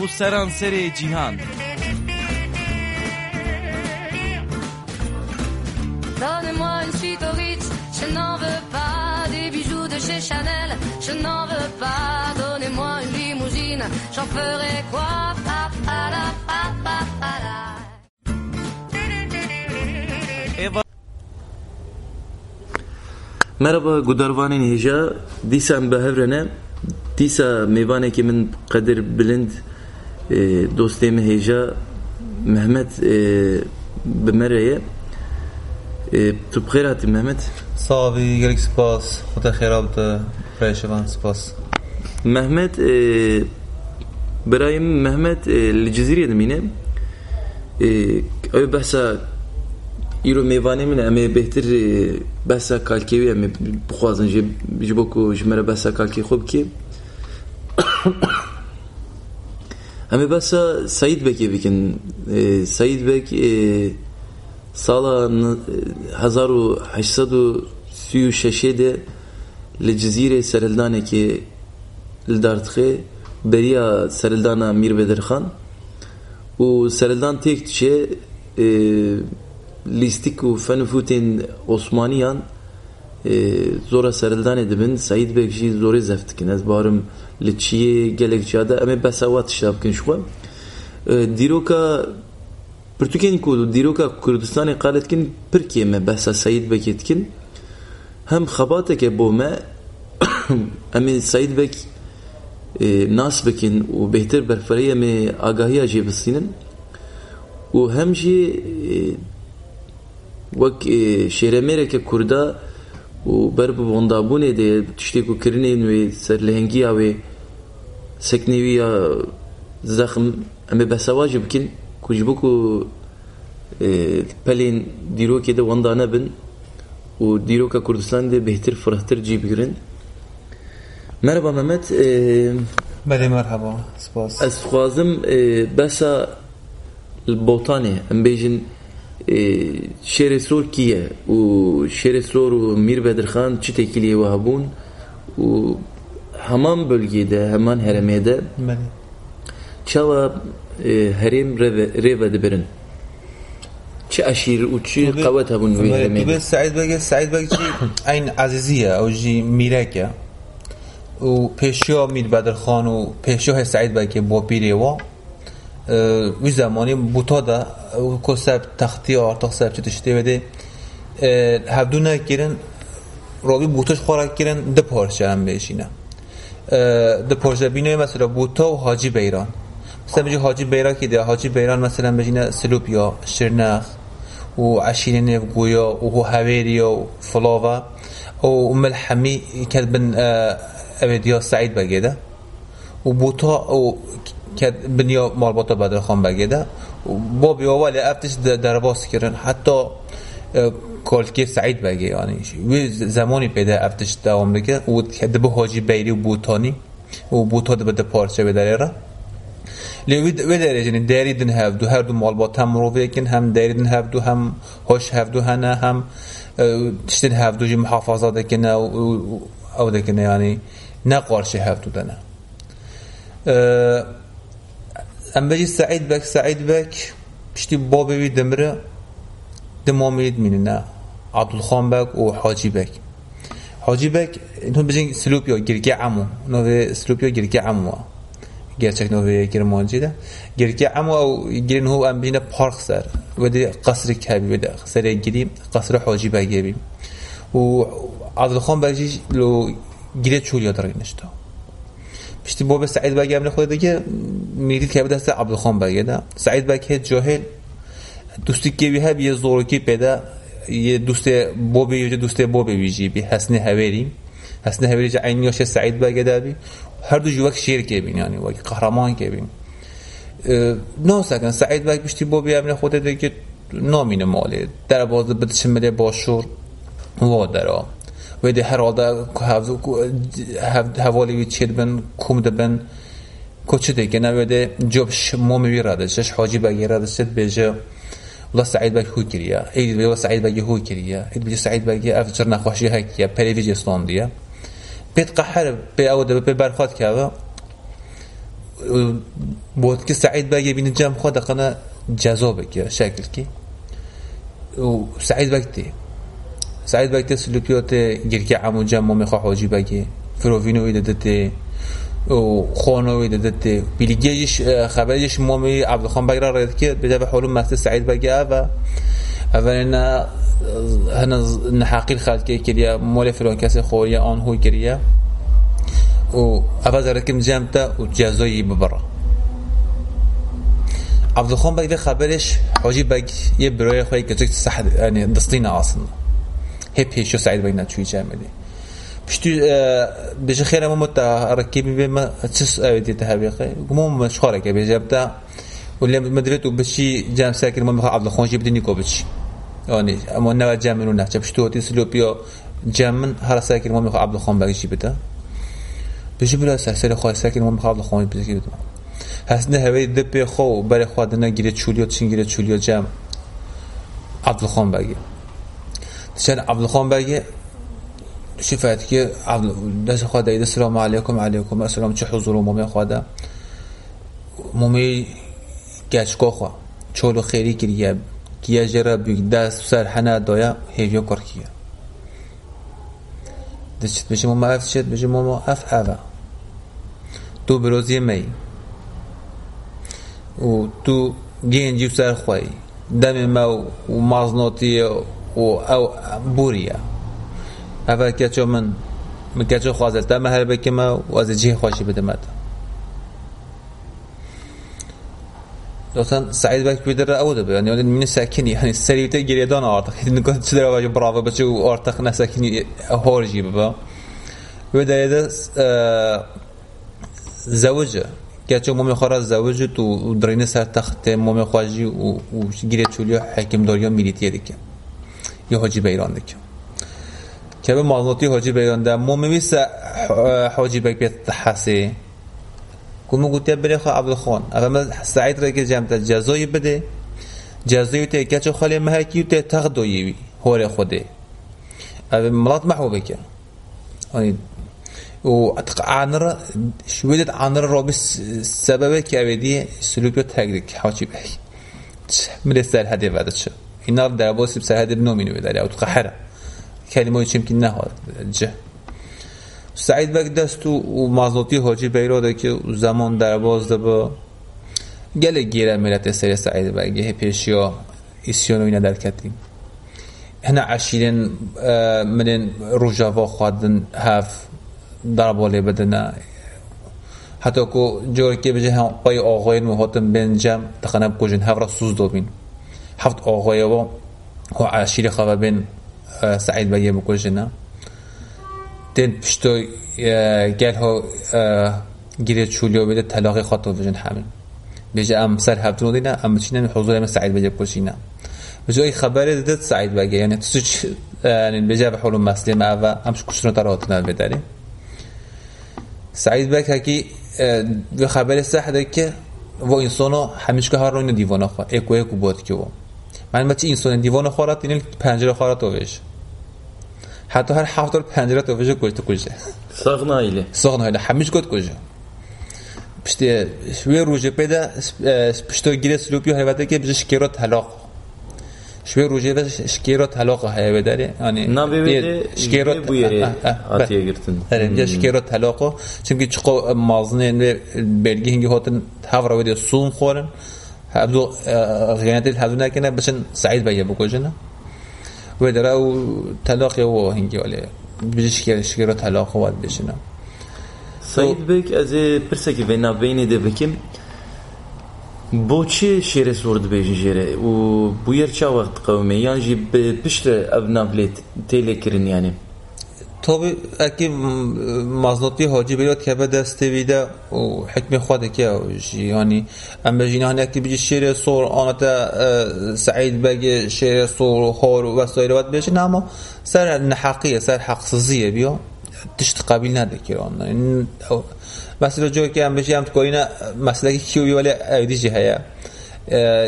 û seran serê cîhan Donnez-moi une suite au Ritz, je n'en veux pas des bijoux de chez Chanel, je n'en veux pas. Donnez-moi une limousine, j'en ferai quoi? Pa, pa, la, pa, pa, pa, la. Merhaba gudarvanên hêja dîsa em behevre dîsa mêvanekê min qedir bilind دوستی مهیجا محمد به مرایه تو بخیر هاتی محمد صاحبی گلیگ سپاس خود خیر آبت پیشوان سپاس محمد برای محمد لجزیری دمینه او بحثا یرو میوانی من امی بهتر بحثا کالکیوی امی بخوازن جبکو جمرا بحثا کالکی خوب که Hemi besa Said Bek ebikin. Ee, e, Said Bek e, sala hazaru haşsadu suyu şeşede li cizire sereldaneki dartxe beriya sereldana Mir Bedirhan u sereldan tek çe e, listik u fenufutên Osmaniyan zora serhildanê dibin Saîd Bek jî zorê zef dikin ez barim li çiyê gelek ciyada em ê behsa wa tişta bikin ji xwe E, dîroka Pirtûkên ku dîroka Kurdistanê qalet dikin kê me behsa Saîd Bekê dikin hem xebateke bo me em ê Saîd Bek nas bikin û bêhtir berfireyê em ê agahiya jê û hem jî e, wek e, şêremêreke و بر بو بندابونه دی تشتی کو کرنی نو سر لهنگی او سکنیوی زخم اما بس واجب کن کجبکو پلین دیرو کې د وندانه بن و دیرو کا کردستان دی بهتر فرحتر جی بگیرن مرحبا محمد بله مرحبا سپاس. از خوازم بسا البوتانه ام بیجن شعر سور کیه و شعر سور و میر بدرخان چی تکیلی و هبون و همان بلگی ده همان هرمه ده بله هرم ری بده برن چه اشیر و چه قوت هبون وی هرمه ده سعید بگه سعید بگه چی؟ این عزیزیه او جی میرکه. و پیشو میر بدر خان و پیشو سعید بگه با بیره و و وی زمانی بوتا دا و که سب تختی آرتاق سب چه تشتی بده هبدو نگیرن رابی بوتاش خوراک گیرن ده پارچه هم بشینه ده بینه مثلا بوتا و حاجی بیران مثلا بجی حاجی بیران که ده حاجی بیران مثلا بجینه سلوپیا شرنخ و عشيرة نيف قويا وهو هاويريا وفلاوة وأم الحمي كانت بن أبديا سعيد بقيدة وبوتا و كانت بنيا مربوطة بدر خان بقيدة وبابي ووالي أفتش درباس كرن حتى کالکی سعید بگه یعنی وی زمانی پیدا افتش دوام بگه و دبه حاجی بیری و بوتانی. و بوتا ده پارچه بداره را. لی وی درجه یعنی دری دن هفدو هر دو مالبات هم رو بیکن هم دری دن هفدو هم هوش هفدو هنه هم تشتن هفدو جی محافظه دکنه او دکنه یعنی نه قارش هفدو دنه. ام بجی سعید بک سعید بک پشتی بابی وی دمره دمامید مینه عبدالخان بک و حاجی بک حاجی بک اینو بجین سلوپیا گرگه عمو نوه سلوپیا گرگه عمو noveye girmancı da gerçek ama o girin hu am bine park ser. Ve de kasrı kabi ve de sere gireyim kasrı hacı bagibim و عادل خان بجی لو گیره چولیا داره پشتی باب سعید بگی امن خود دیگه میرید که دست عبدالخان بگی ده سعید بگی جاهل. دوستی که بی هب یه زورکی پیدا یه دوست بابی یه دوست بابی بیجی بی حسن هویریم حسن هویری جا عینیاش سعید بگی ده بی هر دو جوک شیر که بین یعنی وکی قهرمان که بین نه سکن سعید بک بشتی با بیامن خودت که نامینه مالی در باز بدش مده باشور. و درا و ده هر آده حوالی چید بن کم دبن کچه که نویده جبش مومی ردشش حاجی بگی ردشت بیجه والله سعید بگی هو کریه. اید والله سعید بگی هو کریه. اید بجه سعید بگی افجر نخوشی هکیه پریوی جستان دیه. بيت قحر بي او بي برخات كاوا بود که سعید بگی بین جمع خود قنا جزا بگی شکل کی. و سعید بگتی سعید بگتی سلوکیات گرکی عمو جمع میخوا حاجی بگی. فروینوی دادته و خانوی دادته. بیلیگیش خبرش مومی عبدالخان بگی را که به جب حلوم مسجد سعید بگی و اولنا هنا نحاقی خالد که کریا مول فرون کسی خوری آن هو کریا و أفاز ركم جامتا وجازوي ببرا عبد الخون بقى خبرش حوجي بقى يبروي خوي كتك صح يعني دستينا اصلا هي بيشو سعيد بينا تشوي جامدي بشتو بيش خير ما مت ركبي بما تس اودي تهابيقي مو مشخوره كي بيجابتا ولا مدريت وبشي جام ساكن ما عبد الخون جيب دني كوبش يعني اما نوا جامنو نحجب بشتو تسلو بيو جامن هر ساكن ما عبد الخون بقى جيبتا بيجي بلا سحسر خواه ساكن ما مخاض لخواني بزكي بدو هسنه هوي دبي خو بري خوادنا گيره چوليو تشين گيره چوليو جام عبد الخان بگي تشان عبد الخان بگي شفت که عبد دست خدا اید السلام علیکم علیکم السلام. چه حضور مومی خدا مومی گچ خوا چولو خیری کریه کیا جرا بیگ دست سر حنا دایا هیویو کرکیه دشت بشه موما اف شد بشه موما اف اوه تو بروزی می و تو گنجی سر خوی دم ما و مازناتی و او بوریا. اول کچو من من بکه ما و از جه خوشی بده مد لطفا سعید بک بیدر او ده yani من ساکنی yani seriyete geriyedan artık نکات چه در برافو بچه و artık نساکنی هورجی ببا. و در زوجه. گرچه مومی خورا زوجه تو درین سر تخت مومی خواجی و گیره چولی حکم داری میلیتیه دیگه یا حاجی بیران دیگه که به مازناتی حاجی بیران ده مومی بیس حاجی بک بیت حسی. کمو گوتیا بره خواه عبدالخان. اما سعید را که جمعت جزایی بده. جزایی ته گرچه خالی مهکی ته تغدویی هور خوده. اما ملات محو بکن. وعنر شويدة عنر رابس سببه كأبدي سلوكيو تاكدك حاجي بهي من السهل هذه بعد النار در باسی بسر هذه بنومينو بداري أو تقحره كلمة يمكن نه جه. سعید بک دست و مازناتی حاجی بیراده که زمان در باز ده با گله گیره ملت سری سعید بک پیشیا ایسیونو اینا در کتیم. هنا عشیرین من روجاوا خواهدن هف در بالا بدنا حتی که جوری که بجه هم قای آقاین و هاتم بین جمع تخنب کجن هفرا سوز دو بین هفت آقای و هو عشیر خواه بین سعید بگه بکجن دین پشتو گل ها گیره چولیو بده طلاقی خاطر بجن همین. بجه ام سر هفتون دینا ام چینن حضور ام سعید بگه بکجن بجای خبر داد سعید بگه یعنی تو يعني بجا بحول مسلمة و همش كشنا تراتنا بداري سعید بک هکی به خبر سحده که و انسانو همیشه که هر روی من بچه انسان دیوانه خوارد اینه پنجره خوارد توش حتی هر هفته پنجره توش کجت کجه ساغنا ایله ساغنا ایله همیشه کد کجه پشتی شوی روژه پیدا پشتو گیره سلوپی و حیوته که بجه شکیرو طلاق. شوی روژه و شکیرو طلاق های بداره یعنی نه ببینه شکیرو آتیه گرتن آره اینجا شکیرو طلاق. چون چقو مازنه و برگی هنگی هاتن هفرا ویدیو سون خورن. هبدو غیانت هبدو نکنه بشن سعید بیا بکجنه و طلاق و هنگی ولی بجه شکیر شکیرو طلاق واد بشنه سعید پرسکی و نبینی ده بکیم بۆ چێ شێرە سوور دبێژی ژێرە و بویەر چا وەخت قەومێ یان ژی پشتە ئەو ناولێت تێلێکردن طبی اکی مزنطی حاجی بیاد که به دست ویده و حکم خود که یعنی ام بجینه هنه اکی بجی شیر صور آنتا سعید بگی شیر صور خور و سایر وقت بشه اما سر نحقیه سر حقصزیه بیا تشت قبیل نده که آن. مثلا جو که ام بجی هم تکوینا مثلا که کیوی ولی ایدی هیا.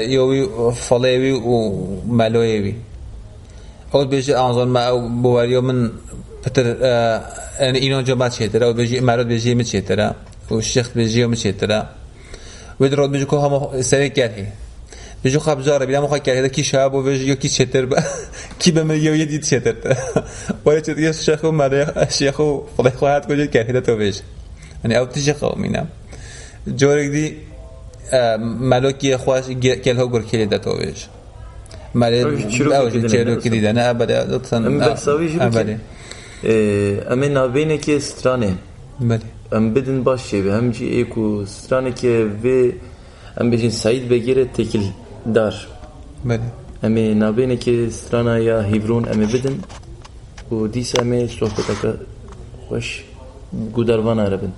یوی فلیوی و ملویوی. اول بيجي اعظم ما بواريو من بتر يعني اينو جماعت شيترا وبيجي مرات بيجي من شيترا والشيخ بيجي من شيترا ودرود بيجي كو هم سري كارهي بيجي خاب جارة بلا مخا كارهي كي شاب وبيجي يو كي شيتر كي بما يو يدي شيتر ولا تشت يس شيخ مريخ الشيخ فضيخ واحد كل كارهي ده تو بيجي يعني او تيجي قومينا جورك دي ملوكي خواش كل هو كل ده تو بيجي مالی اوج چهلو که دیدن ابدا لطفا ام بکساوی جی بله ام نابینه که سترانه بله. ام بدن باشه به هم جی ایکو سترانه که و ام بجین سعید بگیره تکل دار. بله. ام نابینه که سترانه یا هیبرون ام بدن. و دیس ام صحبتک خوش گودروان عربن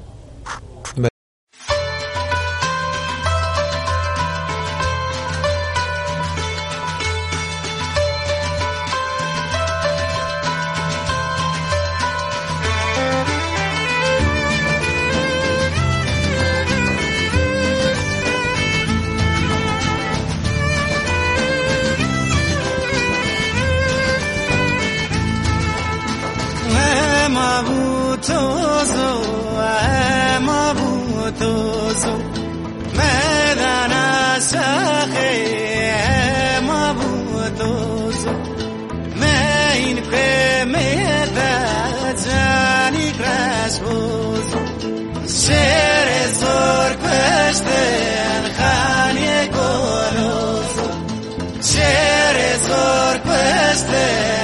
Yeah.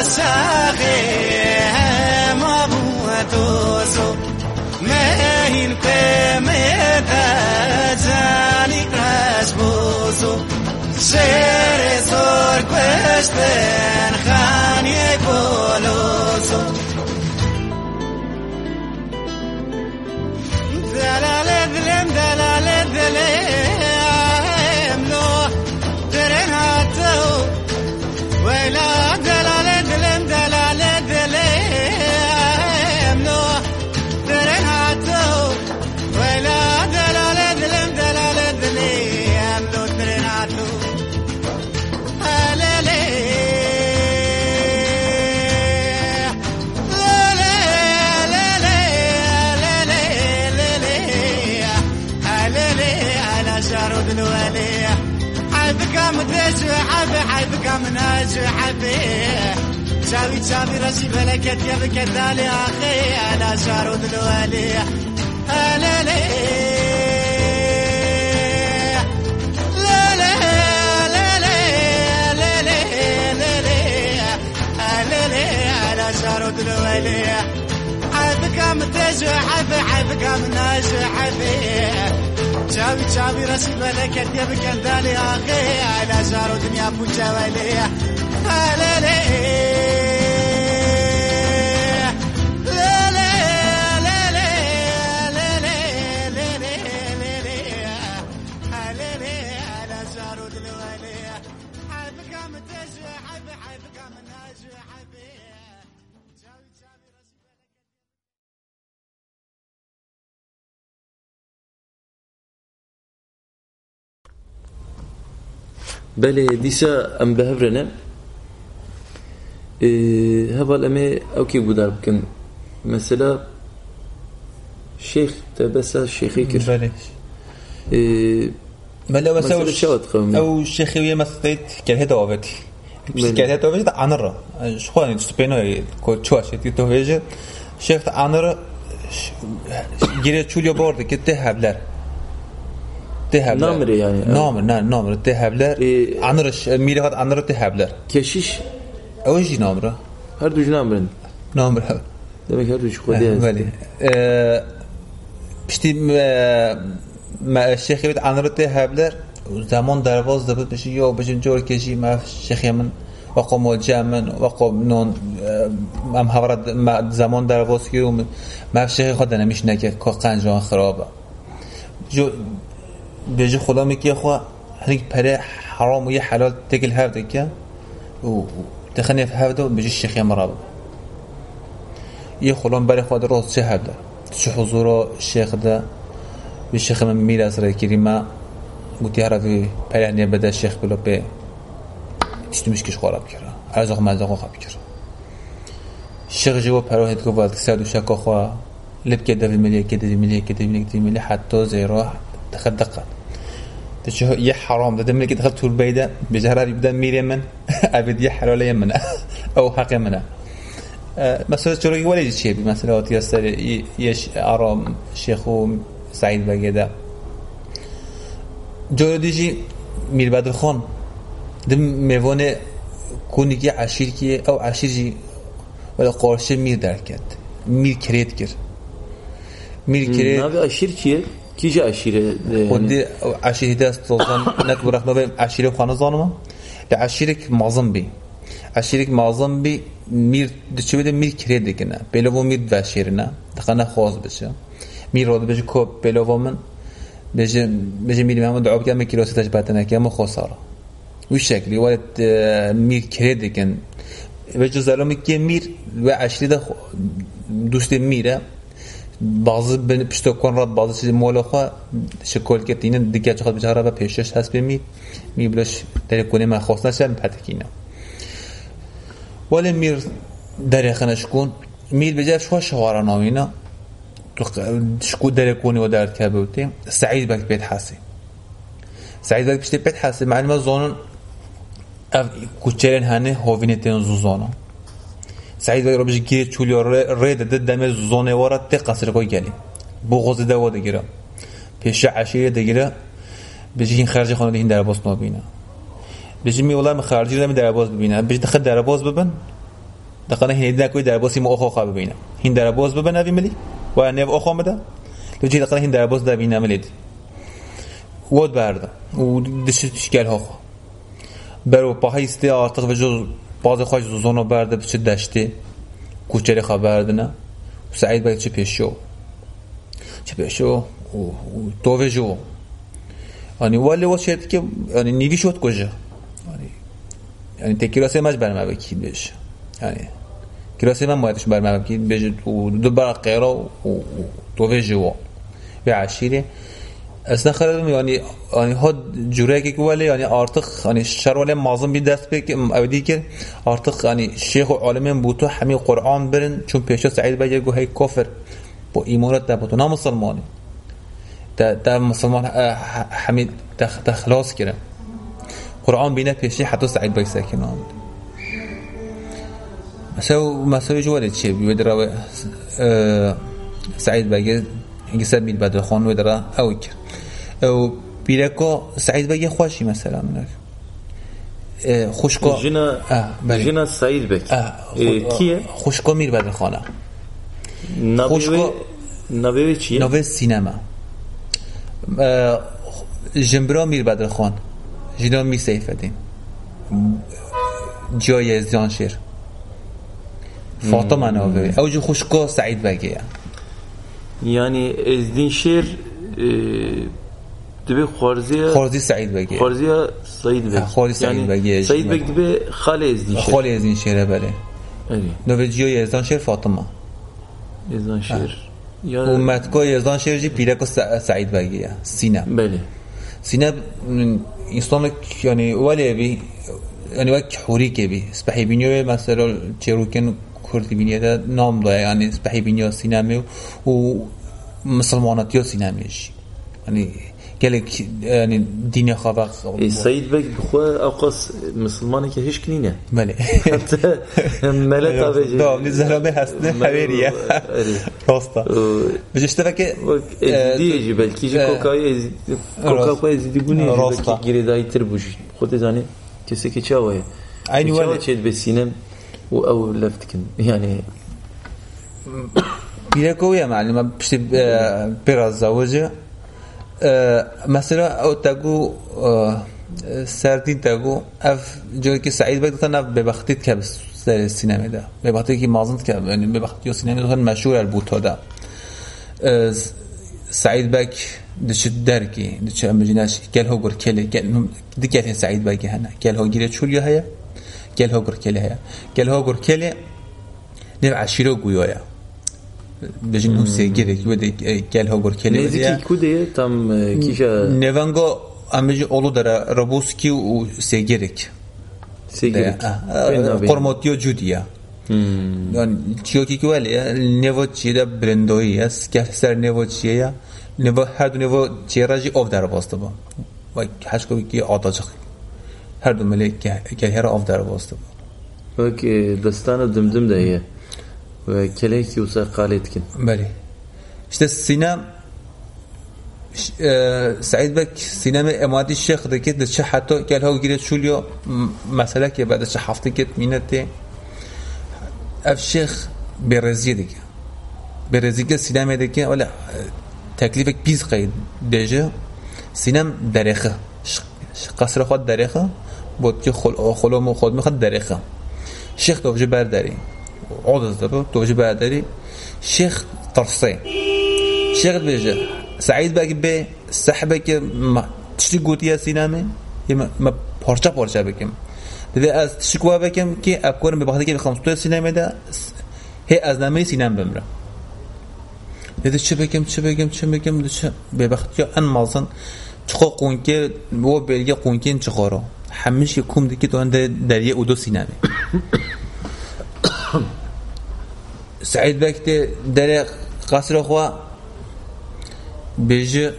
عاشقه مبوت و زو مهین قیمت جانی قرش بوزو شعر زور کشتن خانی بولوزو حبيه شابي راسي رشي فلكت يبك دالي أخي أنا شارود الولي أنا ليه شارود حب حبك متجحب حبك مناجحب شابي شابي رشي فلكت يبك الثالي أخي أنا شارود دنيا أبو بەێ دیسە ئەم بەهرنە إيه، هذا هبل امي أوكي بودار بكم مثلا شيخ تبسا شيخي كر بلاش ملا إيه، مثلا أو شيخي ويا مثلت كان هيدا اوفيت كان هيدا اوفيت انر شو خواني تسبينو كو تشوا شيتي توفيج شيخ انر جيري تشوليو بورد كي تهبلر تهبلر نامري يعني. نامر نامر تهبلر انرش إيه. ميلي هاد انر تهبلر كشيش ئەوە ژی نامرە هر دو جی خودی هەردووش خۆ پشتی شێخی ئەڕت تێ هبلر زمان درواز دەبێت بشی یا بژن جور کشی ما شیخی من وقو مۆجا من وەقۆ نون ئەم هەڕەت زمان دەواازکی ما شیخی خود نمیش خۆ که قنجان خرابه جو بیجی خدا میکی خوا هنگی پره حرام و یە تکل تێکل هەردەکە و تخني في هذا بيجي الشيخ يا مرابا يخلون بري خد روز شهر ده شو حضوره الشيخ ده. بالشيخ من ميلا سر الكريمة. قلت يا ربي بلي بدأ الشيخ بلو بي. تشتو مشكش خورا بكرا عزق ما عزق خا بكرا الشيخ جوا بلو هيد بعد تكسادو شاكو خوا. لب كده في المليا كده في المليا كده في المليا حتى زي راح تخدقت. تشو يا حرام ده تو دخلت به بجهرة يبدا مير يمن ابد يا حلال يمن او حق يمن مسألة شروعي بی مثلا بمسألة يسر يش آرام شيخو سعید بجدا جور دیجی میر بدر خان دم میوان کنی که عشیر او عشیر جی ولی قارش میر درکت میر کرید کرد میر کرید نبی عشیر کیجی عشیره؟ ودي عشيرة داس تظن نكبر احنا بين عشيرة خانة ظانمة لعشيرك معظم بي ک معظم بی میر دچی بده مير كريد كنا بلو مير نه. تقنا خاص بشه. مير رود بشه كوب بلو من. بشه بشه مير محمد عوب كام كيلو ستاش باتنا كام خساره وش شكلي ولد مير كريد كن بشه زلمه که مير و عشيرة دوست میره. بعضی بن پشت کن رد بعضی چیز مال خوا شکل که تینه دیگه چقدر بیچاره و پیشش هست بیمی میبلش در کنی من خواست نشدم پت کینه ولی میر در خنش کن میر بجای شو شوارا نامینا تو شکو در کنی و در بودی سعید بک بیت حسی سعید بک پشت بیت حسی معلومه زونن اف کوچرن هنه هوینتن زوزونه سعید بگر بجی گیر چولی آره ره داده دم زونه واره قصر کوی گلی بو خود دو گیره، پیش عشیر دگیره. بچه این خارج خانه دیگه در باز نمی‌بینه بچه می‌ولم خارجی دم در باز ببینه. بچه دختر در باز ببن. دکانه هنیه دن کوی در بازی مأخو خواب ببینه. هنیه در باز ببن نبی ملی؟ و آنیا و آخام بده لجی دکانه هنیه در باز دبی نمیلید ود برد و دشتش کل ها خو بر و پاهای آرتق و جز juz bazı خوش زونو برده بچه دشتی کوچری خبر نه سعید باید چه پیشو چه پیشو تو و جو yani ولی واسه شد که yani نیوی شد کجا yani yani tek kirası maj برم بکی بشه yani kirası من باید برم بکی بشه دو برا قیرا و تو و جو و عشیره اصلا خردم یعنی یعنی ها جوره که که ولی یعنی آرتق یعنی شر ولی مازم بی دست بکه اودی که آرتق یعنی شیخ و عالم بوتو همه قرآن برن چون پیشه سعید بجه گوه های کفر با ایمانت در بوتو نمسلمانی در مسلمان همه دخ دخلاص کرن قرآن بینه پیشه حتی سعید بجه سکنه هم مثلا مثلا چی بود چیه؟ سعید بجه اینکه میل بدرخان بیده رو او او بیرکو سعید بگه خوشی مثلا خوشکا جنا جنا سعید بک کیه؟ خوشکا میر بدر خانه نبوه نبوه چیه؟ نوه سینما. جنبرا میر بدر خان. جنا می سیفدیم. جای زیانشیر. فاطمه نوه او جو خوشکا سعید بگه yani ezdin şer dibe Xarziya Xarzi Said Begi Xarziya Said Beg Xarzi Said Begi Said Beg dibe xale ezdin şer خال از این شعره بله. evet نوجیو یزدان شعر فاطمه. ezdin şer و yani متکا یزدان شعر جی پیرک سعید بگی سینه beli سینه انسان یعنی ولی بی یعنی وقت حوری که بی. سپحی بینیو مثلا چروکن کردی بینیه نام داره. یعنی سپحی بینیو سینمه و مسلماناتی ها سینمیش یعنی گلک یعنی دین خواه Said Beg bixwe awqas Müslümanı ki hiç kinine بله Mele tabi دام زلمه هست نه حویریه راستا بجشت فکر Ezdiye belki ji kokayı kokayı ezdi bunu Rasta. belki giredaytır bu ji خود zani keseke çavaya Aynı çava öyle. çed besinem و او لفتكن يعني بيركو يا معلم بشتي بيراز زوجة مثلا او تاگو سردی تاگو اف جایی که سعید باید گفتن به بختیت که سر سینما ده. به بختی که مازند که یعنی به بختی و سینما ده مشهور البوتا ده. سعید بک دش درکی دش امجناش گل هو گر کلی گل دیگه سعید بک هنا گل هو گیره چولیا هیا؟ گل ها گر کلی هیا؟ گل ها گر کلی نه عشیره گویایا dejingusiya hmm. gerek ve gel hogor kelime Nezdiki kudiye tam e, kişa Nevengo ameci olu dara rabuski u se gerek. Se gerek. E, Kormotio judia. Hmm. Yani çiyo ki kuali ya nevo çiğde brendoi ya skehser nevo çiğe ya nevo her du nevo çiğraji ov dara bastı bu. Vay haşko ki atacak. Her du melek gel her ov dara bastı bu. Bak e, dastana dımdım da ya. Kelek yusa qaletkin بله. işte sinem سعید بک سینما امادی شیخ دکت ده چه حتی گل ها گیره چولیو مسئله که بعد چه هفته کت مینته. اف شیخ برزی دیگه برزی که سینما دیگه ولی تکلیف بیز قید. دیجه سینم درخه. قصر خود درخه بود که خلوم خود می‌خواد درخه. شیخ دوجه برداری. عوض دارو دوجه برداری شیخ بیجه. سعید بگی به صحبه که تشتی گوتی از سینامه یه ما پارچه پارچه بکم دیده از کوه بکم که افکارم به بخاطر که بخوام تو سینامه ده هی از نامه سینم بمرم. دیده چه بگم چه بگم چه بگم چه به بخاطر ان مازن چخو قونکه و بلگه قونکه چخورا همیش که کم دیگه تو در یه اودو سینامه سعید بکت در قصر خواه بیجه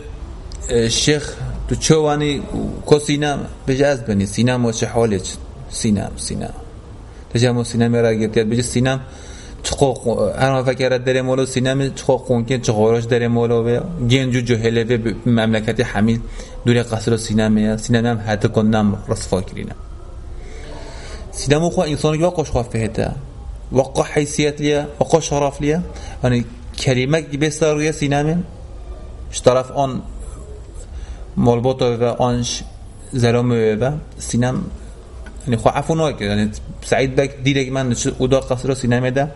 شیخ تو چوانی کو سینم بیجه از بنی سینم و چه حالش سینم سینم تجمع سینم را گرتید بیجه سینم چخو هر ما فکر در مولو سینم چخو قونکه چخوراش در مولو و گنجو جهله و مملکت حمید دور قصر سینم سینم هم حتی کنم رس فاکرینم سینم خو انسان که واقعش خواه فهته وقع حیثیت لیا وقع شرف لیا. یعنی کلمه که روی سینم طرف آن مالبوت و آنش زلام و سینم يعني خو عفو نوك يعني سعيد بك ديرك من ودا قصر سينما ده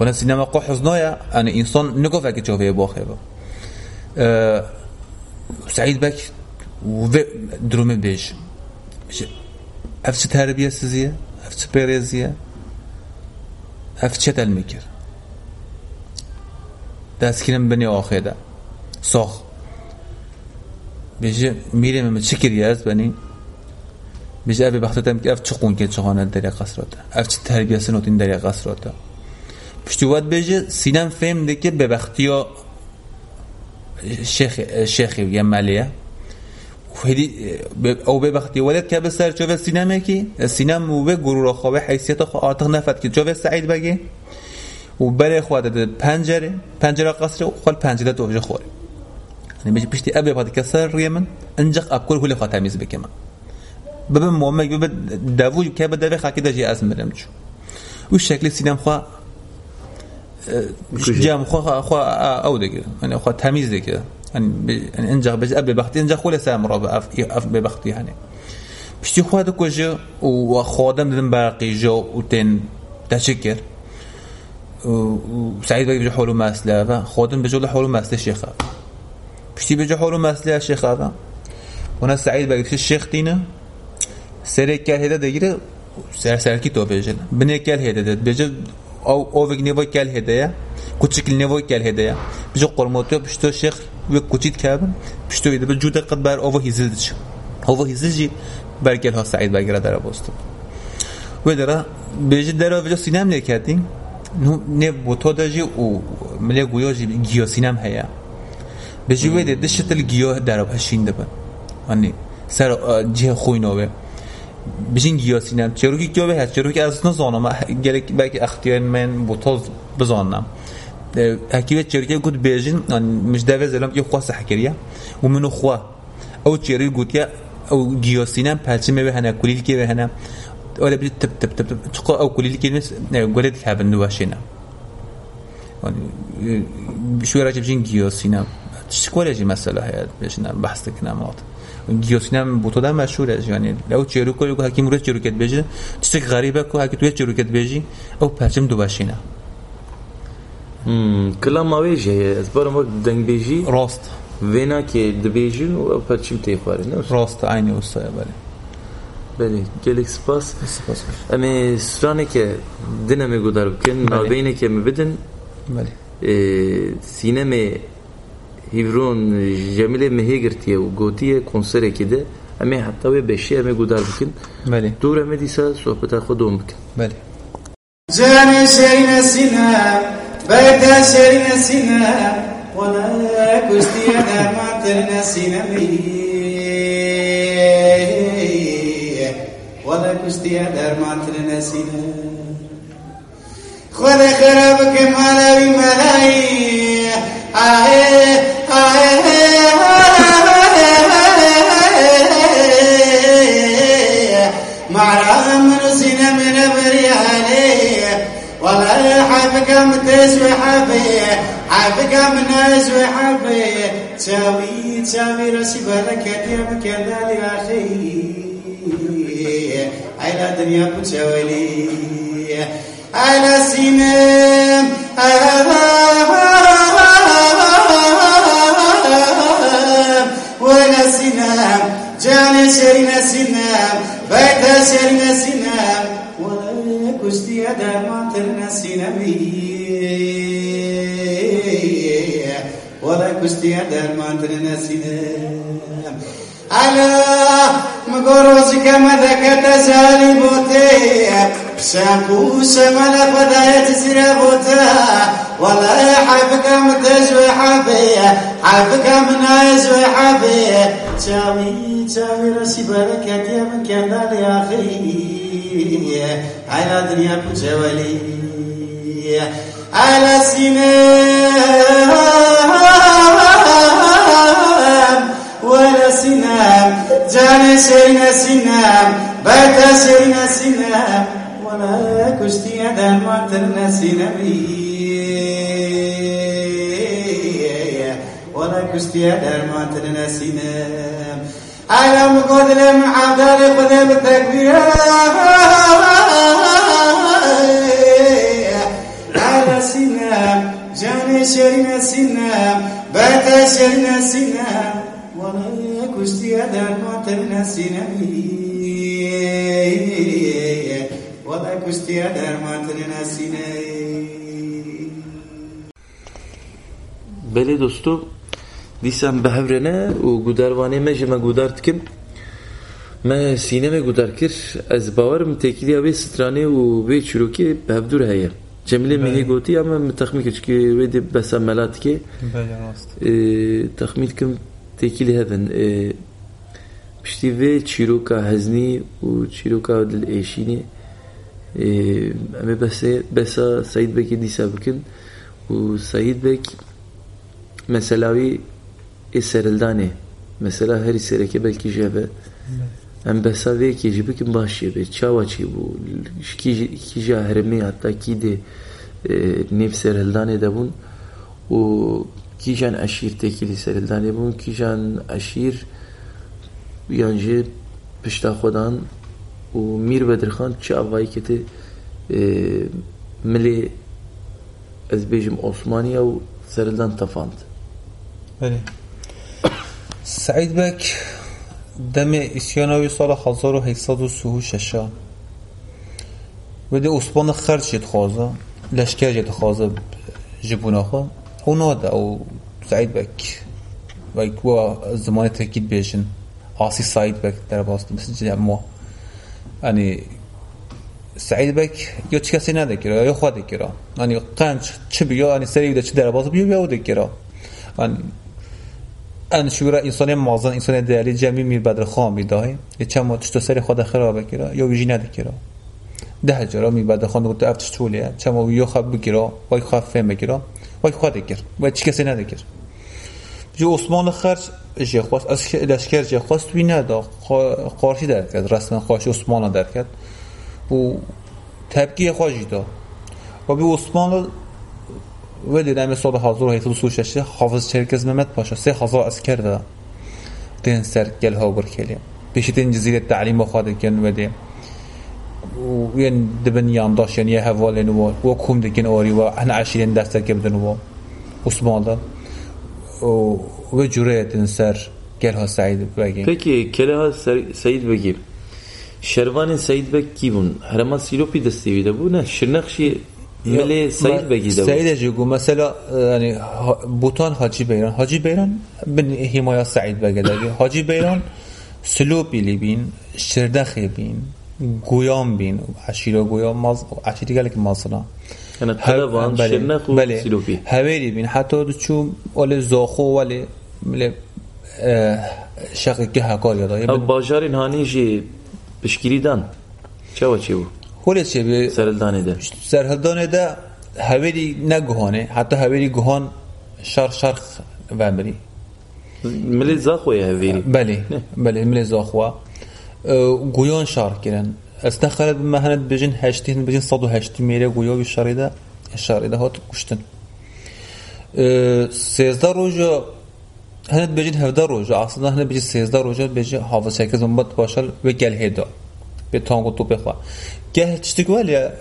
وانا سينما قو حزنايا يعني انسان نقف اكي تشوفه باخه أه سعيد بك و درومه بيش افش تربيه سزيه افش بيريزيه افش المكر دست کنم بنی ده ساخ بیجه میره من چکری از بنی بیجه ابی بخت دم که اف چقون که چهانه در قصراته اف چه تربیه سنوتین در قصراته پشتی وقت بیجه سینم فهم ده که به بختی ها شیخ شیخی یا ملیه هدی او به بختی ولد که به سر جوه سینمه کی؟ سینم و به گرور خواه حیثیت خواه آتق نفت که جوه سعید بگه و خود ده پنجره پنجره قصر و خال پنجره تو وجه خوری یعنی بيجي بيشتي ابي بعد كسر ريمن انجق اكل هو اللي خا تمیز بكما بب مومك بب داوج كه بده خا كده جي اسمرم جو والشكل سينم خا جام خا خا او دقيقه يعني خا تمیز دقيقه أن انجا بج ابي بختي انجا خول سامرا اف ببختي يعني. بشتي خود كوجا وخادم دم برقي جو وتن تشكر. وسعيد بيجي بجو حولو ماسلا خادم بجو لحولو ماسلا شيخا بشتي بجو حولو ماسلا شيخا وأنا سعيد بيجي الشيخ تينا. سري سرك هذا دقيقه سر كي تو بيجن بني كال هذا بيجن أو أو فيجنيفا كال هدايا کوچیک نیو کل هده یا بجا قرموتو پشتو شیخ و کوچیت کابن پشتو ایده بجوده قد بر او هیزلدش او هیزلجی برگل ها سعید بگیره در بوستو و داره بجل داره بجا سینم نکردیم نو نه بوتو داجی او ملی گویا جی گیو سینم هیا بجوی ده دشت الگیاه در بهشین دبن آنی سر جه خوی نوه بجین گیاه سینم چرا که گیاه هست چرا که از نزانم گرک بک اختیار من بوتاز بزانم حکیوه چرا که گود بیجین مش دوه زلم که خواه سحکریه و منو خواه او چرا گود که او گیاه سینم پلچه می بهنه کلیل که بهنه ولا بدي تب تب تب تب تقول او كل اللي كلمه قلت كابن دواشينا يعني شو راجع بجين جيوسينا شكوى جي مسألة هي بيشنا بحث كنا مات جيوسينا بوتودا مشهورة يعني لو تشيرو كل يقول هكيم روت تشيرو كت بيجي تشتك غريبة كو هكي توي تشيرو كت بيجي او بحجم دواشينا كلام ما بيجي از برم وقت دنگ بيجي راست وینا که دبیجن و پرچیم تیخواره نه راست عینی استاد بله بله گلک سپاس سپاس اما سرانه که دنه می گودار بکن نابینه که می بدن بله سینما هیورون جمیل مهیگرتیه و گوتیه کنسره که ده اما حتی و بشی اما گودار بکن بله دور اما دیسا صحبت خودم بکن بله زاني سرنا سنا بدا شرنا سنا ولا كستينا معترنا سنا ولا كستينا معترنا سنا خذ خرابك مالا بملاي آه آه آه حافقة متسوي حبي حافقة من أسوي حافي تاوي تاوي راسي بركة يا مكلا يا أخي. على دنيا بتولي على سنام ولا سنام جاني شرنا سنام بيتا شرنا سنام ولا كستي أدار ما ترنا سنامي ولا كستي أدار ما ترنا سنام على مقروز كما ذاك تزالي بوتي سامبو سمالا بداية تزرى بوتا ولا حبك متزوي حبي حبك من حبي تاوي تاوي راسي بركة يا من كان يا أخي. على دنيا كجولي على سنام ولا سنام جانا شينا سنام بدا شينا سنام ولا كشتي يدا معترنا سنامي ولا كشتي يدا معترنا سنام على مقدر من عبدالي خذ بالتكبير على سنة جاني شرنا سنة بات شرنا سنة ولا كشتي هذا المعترنا سنة ولا كشتي هذا المعترنا سنة بله دوستو دیسم به هورنه و گوداروانه ما جمع گودار تکم ما سینما گودار کر. از باورم تکیلی اوی سترانه و وی چروکی به هفدور هیا جمله مهی گوتی اما متخمی کچ که وی دی بس عملات که. بله تخمید کم تکیلی اه، پشتی وی چیروکا هزنی و چیروکا دل ایشینی. اما بس بسا سعید بکی دیسا بکن. و سعید بک مثلا هری سرکه بلکی جبه ام بسا وی که جبه کم باشه به چاوا چی بو کی کی جا هرمی حتی کی ده اه، نیف سرلدانه دبون و کی جان اشیر تکیلی سرلدانه بون کی جان اشیر یانجه پشتا خودان و میر بدرخان چه اوایی که ته اه، ملی از بیجم عثمانیا و سرلدان تفاند بله سعید بک دم اسیانوی سال 1836 وده اسبان خرج جد خوازه لشکر جد خوازه جبونا خو. اونا ده او سعید بک. و و زمان تاکید بیشن. آسی سعید بک در باست مثل جمع یعنی سعید بک یا چه کسی ندکره یا خود دکره یعنی قنچ چه بیا یعنی سری بده چه در باز بیا بیا دکره یعنی انشورا انسان مازن انسان دلی جمعی میر بدر خان بیدای یه ما تشتا سری خود خراب بکره یا ویجی ندکره ده جرا بدر خان گفت افتش طولیه چند ما ویو خواب بگیره. وای خواب فهم بگیره. وای خود دکر وای چی کسی ندکر جو عثمان خرج جه خواست از لشکر جه خواست وی خوا- قارشی در کرد. رسما خواهش عثمان در کرد. و تبکی خواهشی دا و به عثمان و دیدم سال 1836 حافظ چرکز محمد پاشا سه هزار اسکر دا دین سر گل ها گر کلی پیشتین جزیره تعلیم خواهد کن و دی و ین دبن یانداش یعنی یه حوالین و و کم دکن آری و احنا عشرین دستر که بدن و عثمان دا و و جوره دین سر گل ها سعید Keleha Sa- Said Begi Şervan'ın Said Bek ki bun Herama Silopi desteği de bu ne Şırnakşi Said Begi de bu سعید جگو مثلا یعنی ها- بوتان حاجی بیران. حاجی بیران بن حمایت سعید بگداری حاجی بیران سلوپی لی بین شردخی بین گویان بین. عشیرا گویان ماز عشیری گلی که مازنا Kelevan Şırnak و بله. هویری بین. حتی دو چو ولی زاخو ولی ملی شقی که هکار یادایی Ev bajarın hani jî pişkiridan Çava çi bu ولی چه بی Serildane de سرهدانه ده هویری نگهانه. حتی هویری گهان شر شرخ ومری Mele zaxoya heveri بله بله ملی زاخوا. گویان شار کرن استخرت مهند بجن هشتین بجن صد و هشتی میره گویا بی شریده شریده هات کشتن سیزده روزا هند بجن هفده روزا اصلا هند بجن سیزده روزا بجن حافظ شرکز امت باشل و گل هیدا بتونغ وطوب إخوة قال تشتقوال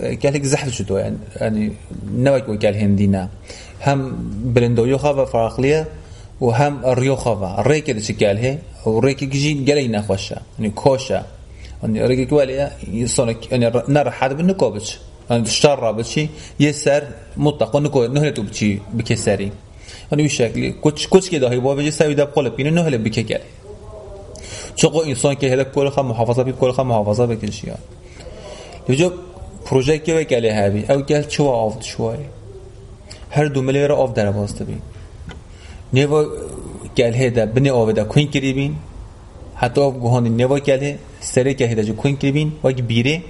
قال لك زحف شدو يعني يعني نوك وقال هندينا هم بلندو يخافا فراقلية وهم الريو خافا الريك اللي شكال هي وريك جي قالينا خوشا. يعني كوشا. يعني ريك قوالي يصونك يعني نار حاد بالنكوبتش يعني الشر بتشي يسر مطلق. ونكو نهلتو بتشي بكسري يعني بشكل كوتش كوتش كده هي بوابة جساوي داب قولة بينا نهلة بكي قالي بكجال چقو انسان که هلک کل خم محافظه بی کل خم محافظه بکشی یجا پروژه که وکاله هبی؟ او گل چوا آفد شوای هر دو ملی را آف در باسته بین. نیوا گل هدا بنی آف دا کوین کری بین. حتی آف گوهان نیوا گل سری که هدا جو کوین کری بین. و اگه بیره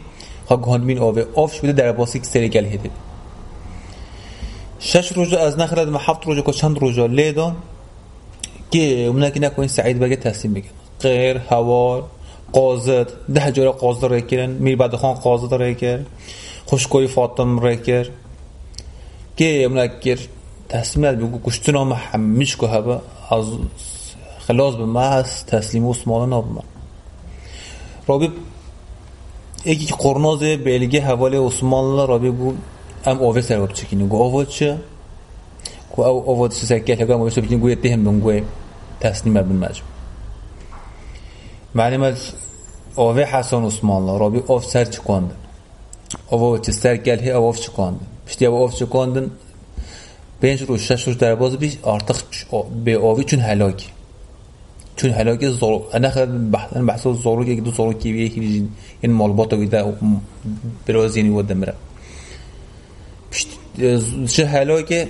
ها گوهان بین آف آف شده در باسته که سری گل هدا شش روزا از نخرد ما هفت روزا که چند لیدا که اونا که نکنین سعید بگه تصمیم بگن غیر هوار قازد. ده جور قازد را کرن میر بعد خان قازد را کرد خوشکوی فاطم را کرد که اونا که تصمیم بگو کشتن هم همیش که هبه. از خلاص بما هست. تسلیم عثمان نابما رابی یکی قرناز بلگی حوالی عثمان رابی بود ام اوه سر وقت چکینی گو اوه چه؟ گو اوه چه سکیت لگو ام اوه سبکین گوی تهم بن گوی تسلیم بن مجمع حسن عثمان رابی اوه سر چکاندن اوه چه سر گل هی اوه چکاندن پشتی اوه چکاندن پنج روز شش روز در باز بیش artık به آوی چون هلاکی چون هلاکی زور انا خد بحث انا بحث زور که دو زور کی یکی این مالبات و ده برازینی و دمره چه هلاکی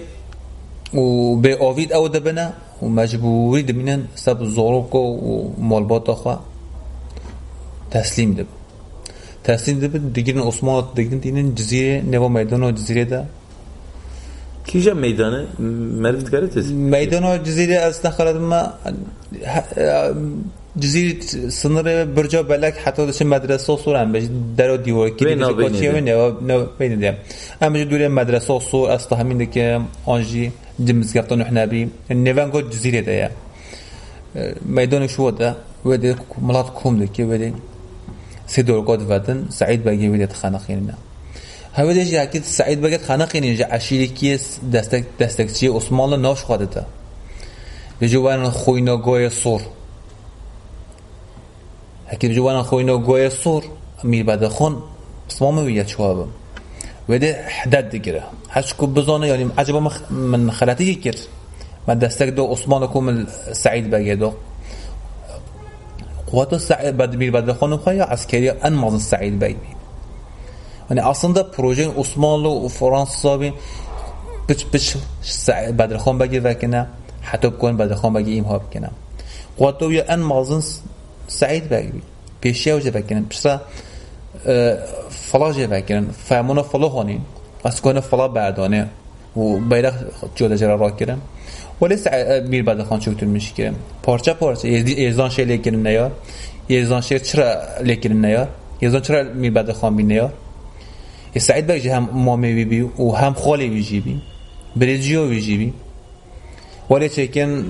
و به آوید او دبنه و مجبوری دمینن سب زورک و مالبات خوا تسلیم دب. تسلیم دب دیگرین عثمان دیگرین دینن جزیره نوا میدان و جزیره ده کیجا میدانه مرد کرده میدان و جزیره از نخالد ما جزیره سنر برجا بلک حتی داشته مدرسه سور هم بشه در و دیوار کی بین آبی نیده. نه بین ده هم بشه دوری مدرسه سور است همین ده که آنجی جمز گفتن احنا بی نوان گو جزیره ده. میدان شو ده. و ده ملات کوم ده که و ده سه دور قد ودن سعید بگی ویدت خانق یعنی هوا دیش اكيد سعيد بقت خانق يعني جا عشيري كيس دستك دستكچي عثمان ناش خادته بجوان خوينا گوی سور. اكيد بجوان خوينا گوی سور امیر بعد خون اسمام ویت شواب وده حدد دیگره. هش کو بزانه یعنی عجبا من خلطی کرد. من دستک دو عثمان کوم سعید بگه دو. قوات سعید بعد میر بعد خون خواهی ان مازن سعید بگه Yani aslında projenin Osmanlı و فرانسا بین بچ بچ بدرخان بگیر وکنه حتی بکن بدرخان بگی ایمها بکنه. قواتو یا ان مازن سعید بگی پیشی اوجه بکنن پسا فلا جه بکنن فرمون فلا خانین از کنه فلا و بیرق جوده جرا را کرن. ولی میر بدرخان چوتون میشه کرن پارچه پارچه. یزدان شیر لیکنن نیار یزدان شیر چرا لیکنن نیار یزدان چرا میر بدرخان بین نیار سعید بگی هم مامی بی بی و هم خالی بی جی بی بريجيو بيجيبي ولی چکن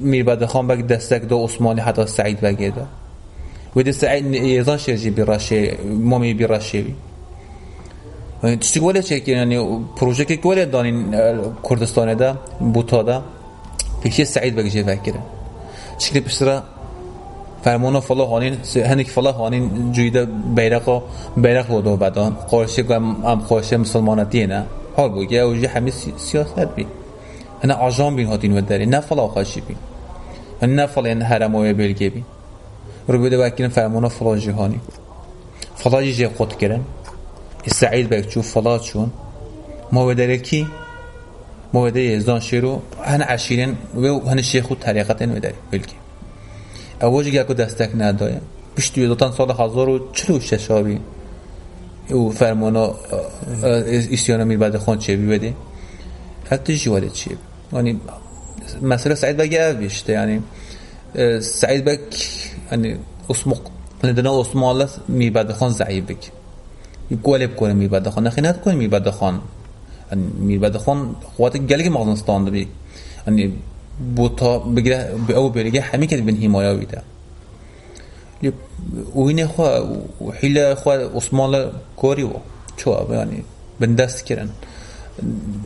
میر بعد خان بگ دستک دو عثمانی حتی سعید بگه دا. و دی سعید یزان شرجی بی راشه مامی بی راشه بی تشتی ولی چکن یعنی پروژه که ولی دانین کردستان دا بوتا دا پیشی سعید بگه فکره شکلی پشتره فرمان فلا هانین هنیک فلا هانین جویده بیرق بیرق و بدان قارشی هم هم قارشی نه. حال بود که اوجی همه سیاست بی هنه آجام بین هاتین و داری نه فلا خاشی بی نه فلا یعنی حرموی بلگه بی رو بده وکیل فرمان فلا جهانی. فلا جی خود کرن. سعید بک چون فلا چون. ما بدره کی؟ یزدان شیرو هن عشیرین و هن شیخو طریقتن بدره بلگه اوج که دستک نداره پیش توی دوتان سال هزار و چلو ششابی او فرمانا ایستیانا میر بعد خان چه بده؟ حتی جواله چیه یعنی مسئله سعید او بیشته. یعنی سعید بگ یعنی اسمق ندنا عثمان میر بعد خان ضعیف بگ گوالب کنه میر بعد خان. نخینت کنه میر بعد خان. یعنی میر بعد خان قوات گلگ مغزنستان داری یعنی بوتا بگیره به او بریگه همین که بین حمایه بیده. و این خواه و حیل خواه عثمان کوری و چوه یعنی بندست کرن.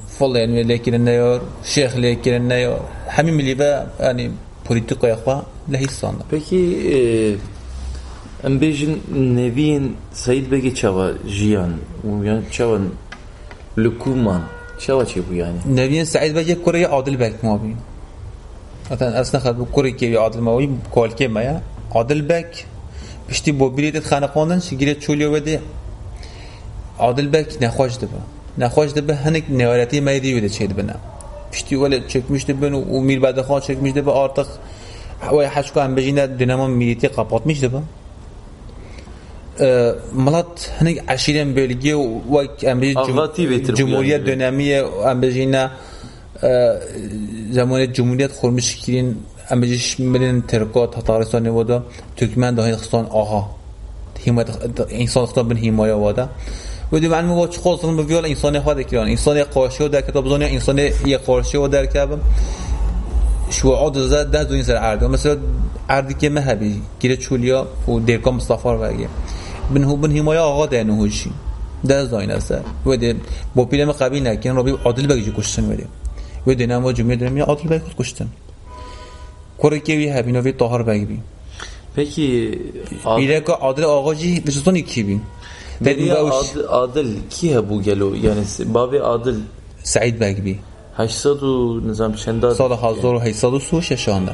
فلا یعنی لیکرن نیار شیخ لیکرن نیار همین ملیبه یعنی پولیتیقای خواه لحیستانده Peki e, em bêjin neviyên Saîd Begê çawa jiyan û yan li kuman çawa çêbû yani نبیین سعید بگه کره عادل بک ما بین. اصلا خد کره که عادل ماوی کال که ما عادل بک پشتی با بریت خانه خواندن شگیره چولیو بده. عادل بک نخواش دبه. نخواش دبه هنک نوارتی مایدی بده چید بنا پشتی ولی چکمش دبن و میر بعد خواه چکمش دبه آرتق و حشکو هم بجینه دینما میریتی قاپات میش دبه ملات هنگ عشیرین بلگی و امری betir bu جمهوریت. دنمی امبجینا زمان جمهوریت خورمش کردین امبجیش ملین ترکات تتارستان ودا ترکمن دهین خستان آها. حمایت انسان خستان بن حمایه وادا و دی معلومه با چه خود ظلم بیال انسان خود کردن انسان قارشی و در کتاب زانی انسان یک قارشی و در کتاب شو عاد زد ده دو سر عرض مثلا عرضی که مهبی گیره چولیا و دیرکا مصطفى رو بن هو بن همایا آقا ده نهوشی ده زاین است و ده. با پیلم قبیل نکن رابی عادل بگی کشتن ولی. و ده نما جمعه دارم یا عادل بگی کشتن. کره که وی هبینا وی طاهر بگی بی. Ad- بیره که عادل آقا جی بچستون یکی بی. ده ki he bu gelo yani babi Adil سعید بگی بی. 800 و nizam çenda سال 1836 آنده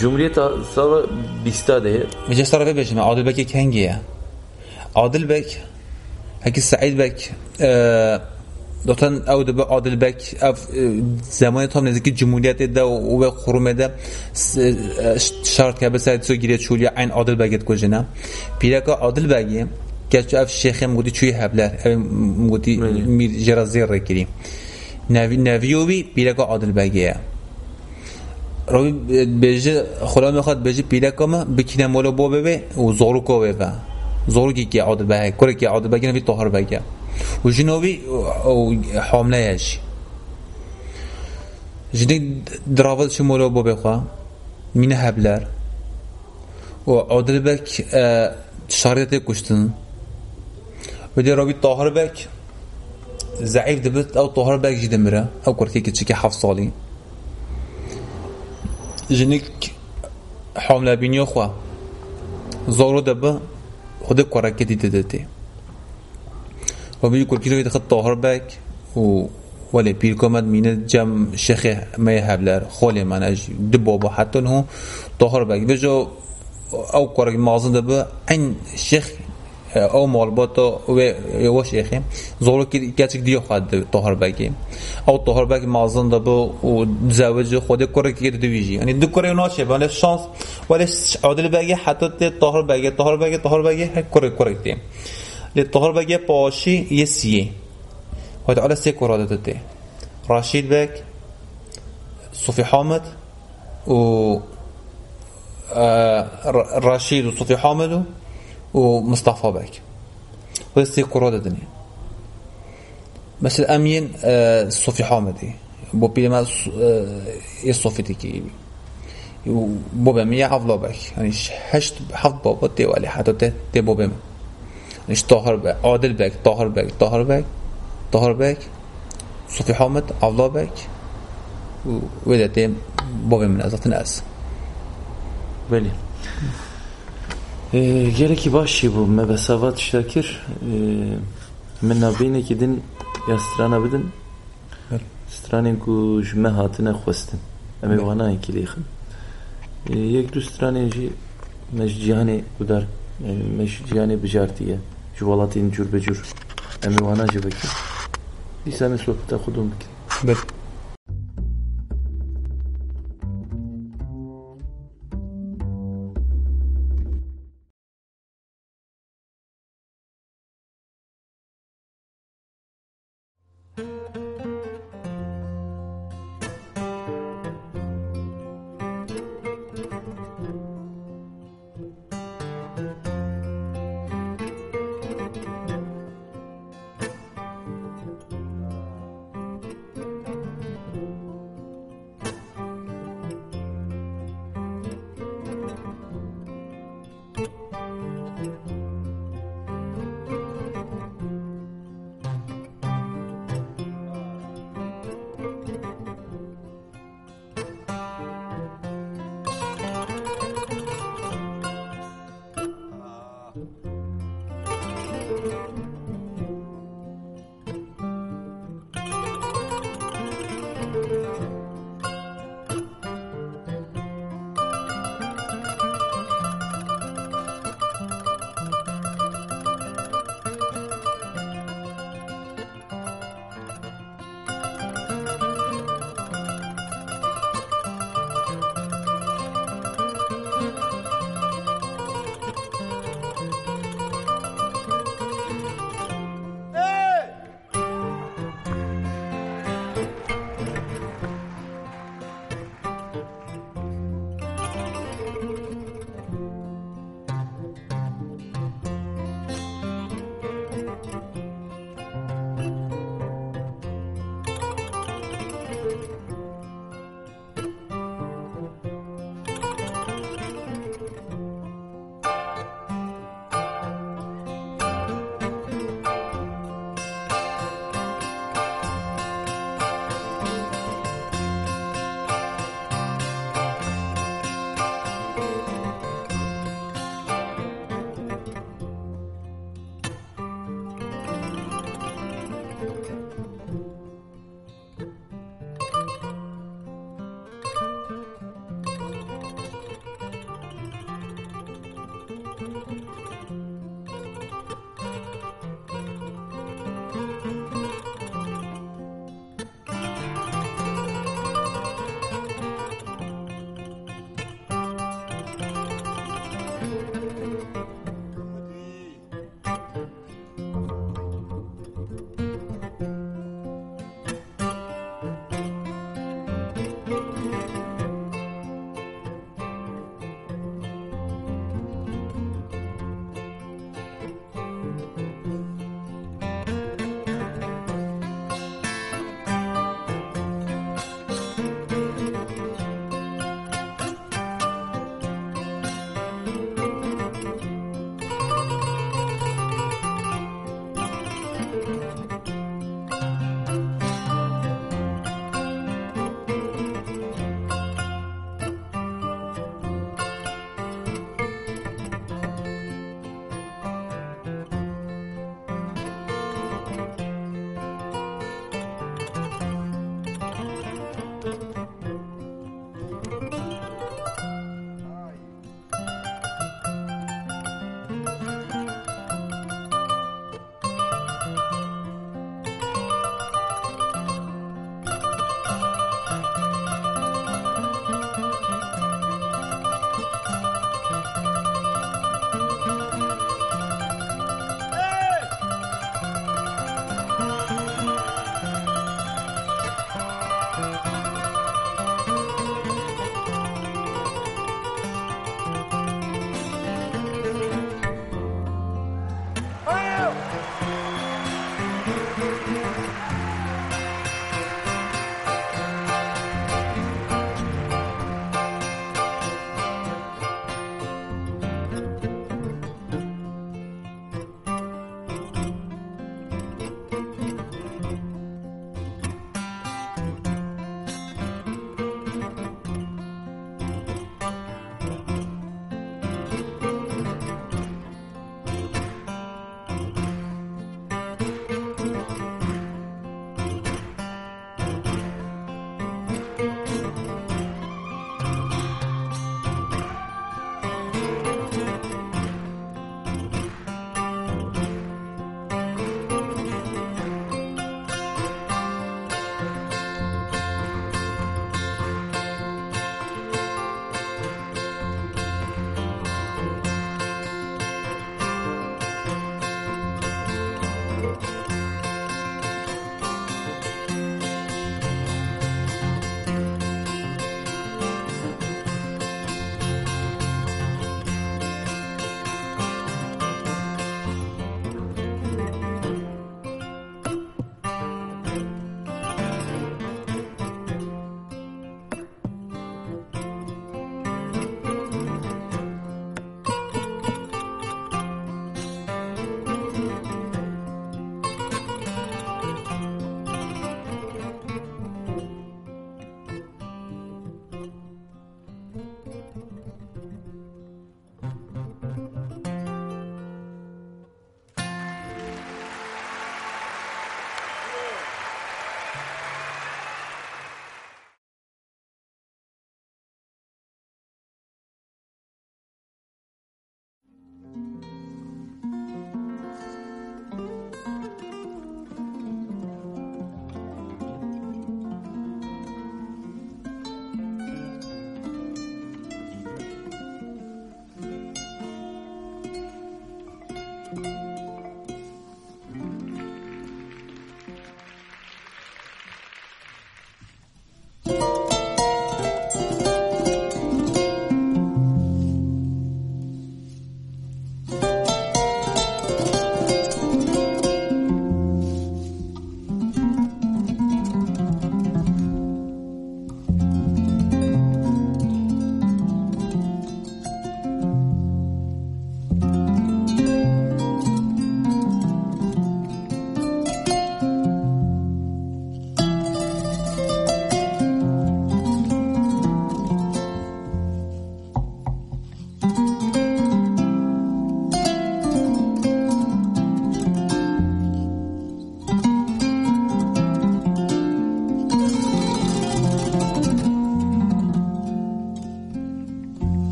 Cumhuriyet sala 20 ده میشه سر ببینیم عادل بک کنگیه عادل بک هکی سعید بک اه، دوتن او دبه عادل بک اف زمان تام نزدیک جمهوریت ده و به خرومه ده شرط که به سعید سو گیره چولی عین عادل بگت کجنه پیرکا عادل بگی که اف شیخ مگودی چوی هبلر اف مگودی میر جرازی رکری نوی نویوی پیرکا عادل بگیه روی بیجه خدا می‌خواد بیجه پیدا کما بکینه مولا بو ببه و زورو کو ببه. زورو کی کی عادل به کره کی عادل بگیره وی طهر بگه و جنوبی او حامله یش جدی دراوت شو مولا بو بخوا مینه هبلر و عادل بک اه، شریعت کشتن و دی روی طهر بک ضعیف دبت او طهر بک جدی مره او کرکی که چکی حفظ سالی جنك حامله بینی خوا زورو دبا خود کرکه دیده داده و بی کل کیلو دخل طاهر بک و ولی پیر کمد مینه جم شیخ می هبلر خولی من اج دبابا حتی نه طاهر بک بجو او کرک مازن دبا این شیخ أو مالباتا و و شيخي زور كاتك ديو خد طهر باكي أو طهر باكي مازن دبو وتزوج خود كره كي دويجي يعني دو كره ناشه بان شانس ولا عادل باكي حتى طهر باكي طهر باكي طهر باكي كره كره تي للطهر باكي باشي يسيه وتعالى سي كره دتي رشيد باك صوفي حامد و آه رشيد وصوفي حامد ومصطفى باك ويصيق قرود الدنيا بس الأمين آه، الصوفي حامدي إيه. بو بيما آه، الصوفي تكيبي بو بيما عفلو بك يعني هشت حفظ بابا تيوالي حتى تي بو بيما. يعني طاهر بك عادل بك طاهر بك طاهر بك طاهر بك. صوفي حامد عفلو باك وإذا تي بو بيما أزلت ناس. بلي. Ee, gereki başi bu mebesavat şakir ee, min nabine ki din ya strana bidin Beli. stranin ku jme hatine xwestin. Em ê wana in kilîxin Ee, yek du stranên jî me ji cîhanê gudar me ji cîhanê bijartiye ji welatên cur em ê wana jî bikin dîsa em ê sohbeta bikin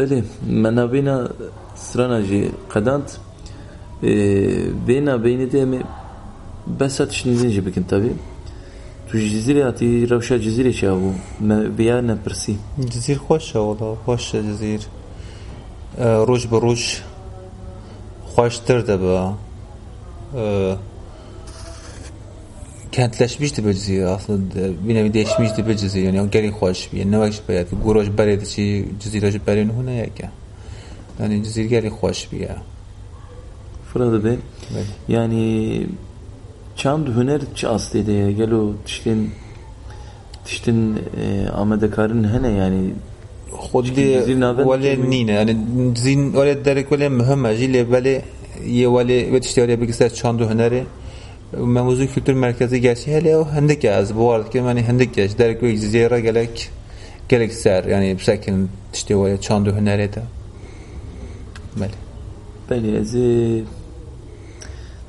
بل بله من بینا سرانا جي قدانت اه، بينا بين ديمي بس تشنيزين جي بكن تابي تو جزيرة هاتي روشا جزيرة شابو ما بيانا برسي جزير خوشه والله خوش جزير اه، روج به روج خوشتر دبا اه، كانت لش بيش دبا جزيرة اصلا بينا بديش ميش دبا جزيرة يعني قري خوش بي نواش بيات قروش بريد شي جزيرة جبرين هنا ياكا يعني جزيرة قري خوش بي فرada be بله. yani çand hüner çi aslıydı ya gelo tiştin tiştin e, amedekarın hene yani خودي جزيرة نابن؟ ولا كمي- نينا يعني زين ولا درك ولا مهمة جيلي بله يه ولا وتشتري بكسر چاندو هنره موضوع کلتور مرکزی گشتی هلی او هندک از بوارد که منی هندک گشت در گوی زیرا گلک گلک سر یعنی بسکن تشتی و چاند و هنره ده بله بله ازی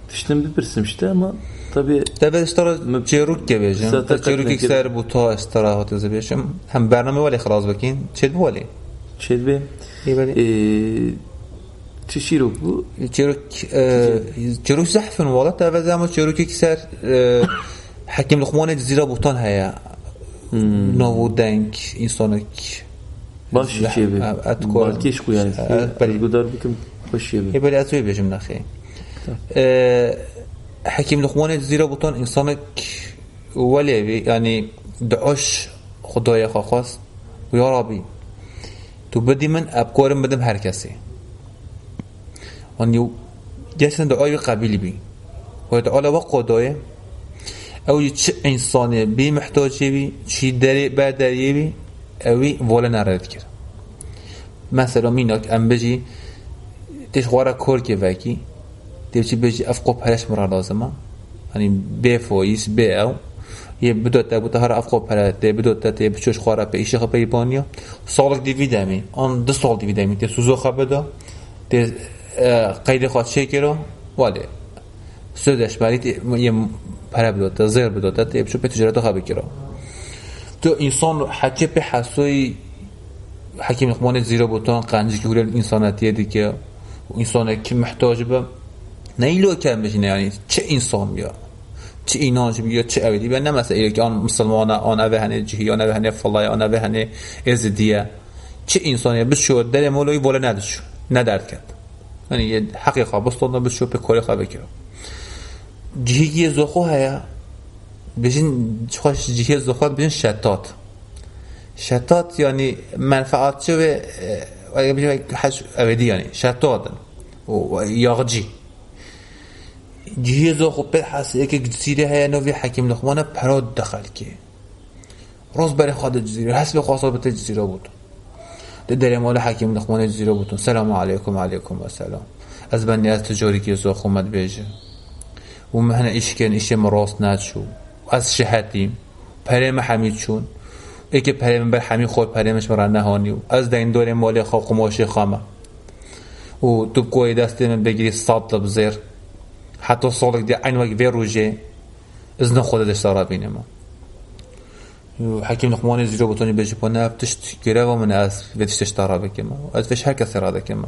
تشتیم بپرسیم شده اما طبیعی طبیعی استرا چیروک که بیشم چیروک که سر بوتا استرا هاتی تزه بیشم هم برنامه ولی خلاص بکین چید بولی چید بی؟ ای بله E, tişirok bu çeruk çeruk زحفن والله tabi zaman çeruk حكيم لقمان جزيرة بوطان هيا. نوو دنك إنسانك. baş şey be أتكو balkeş ku yani بلي gudar bikim baş şey be يبقى أتوي بيجم نخي حكيم لقمان جزيرة بوطان إنسانك. ولا يعني دعوش خدايا خاص ويا ربي. تو بدي من أبكارم بدم هر کسی. آن یو جسن دعای قبیلی بی و تعالی و قدایه او چه انسانه بی محتاجی بی چی دری بعد دریه بی اوی والا نرد کرد. مثلا میناک ام بجی تش خوارا کور که وکی دیو چی بجی افقو پرش مرا لازمه. یعنی بی فویس بی او. یه بدوت تا بوده هر افقو پرد. دی بدوت تا تی بچوش خوارا به ایشه خبه بانیا. سالک دیوی دمی آن دو سال دیوی دمی تی سوزو دا تی قید خواهد ولی سودش برای یه پره بدوت زیر بدوت تی بچو به تجارت خبه کرا تو انسان حتی به حسوی حکیم اخوان زیرا بوتان قنجی که هولی انسانتیه دیگه و انسان که محتاج به نه ایلو کم بشینه یعنی چه انسان بیا؟ چه اینانش بیا چه نه مثلا ایلو که آن مسلمان آن اوه هنه جهی آن اوه هنه فلای آن اوه هنه ازدیه. چه انسانی بشو در مولوی بوله ندشو ندرد کرد. یعنی یه حقی خواه بستانده بشو به کاری خواه بکرم جهی زخو هیا. بجین خوش جهی زخو بجین شتات. شتات یعنی منفعات بجین حج اویدی یعنی شتات. و یاغجی. جهی زخو به حس یک جزیره هیا نوی حکیم لقمان پراد دخل که. روز برای خود جزیره حسب خواسته به جزیره بود. در مال حکیم لقمان جزیره بودن سلام علیکم علیکم و سلام. از بنی از تجاری که زخو مد بیجه و مهنه ایش کن ایش مراست نشو از شهدیم. پریم حمید چون. ای که پریم بر حمید خود پریمش مرا نهانی و. از دین دور مال خواه قماش خامه. و تو کوی دست من بگیری صاد بزیر حتی صادق دی این وقت وی روژه. ازن خود دشتا را بینه حکیم لقمان زیرو بتونی بجی پا نه تشت گره و من از ویتش دشتا را بکم از فش هر کسی را دکم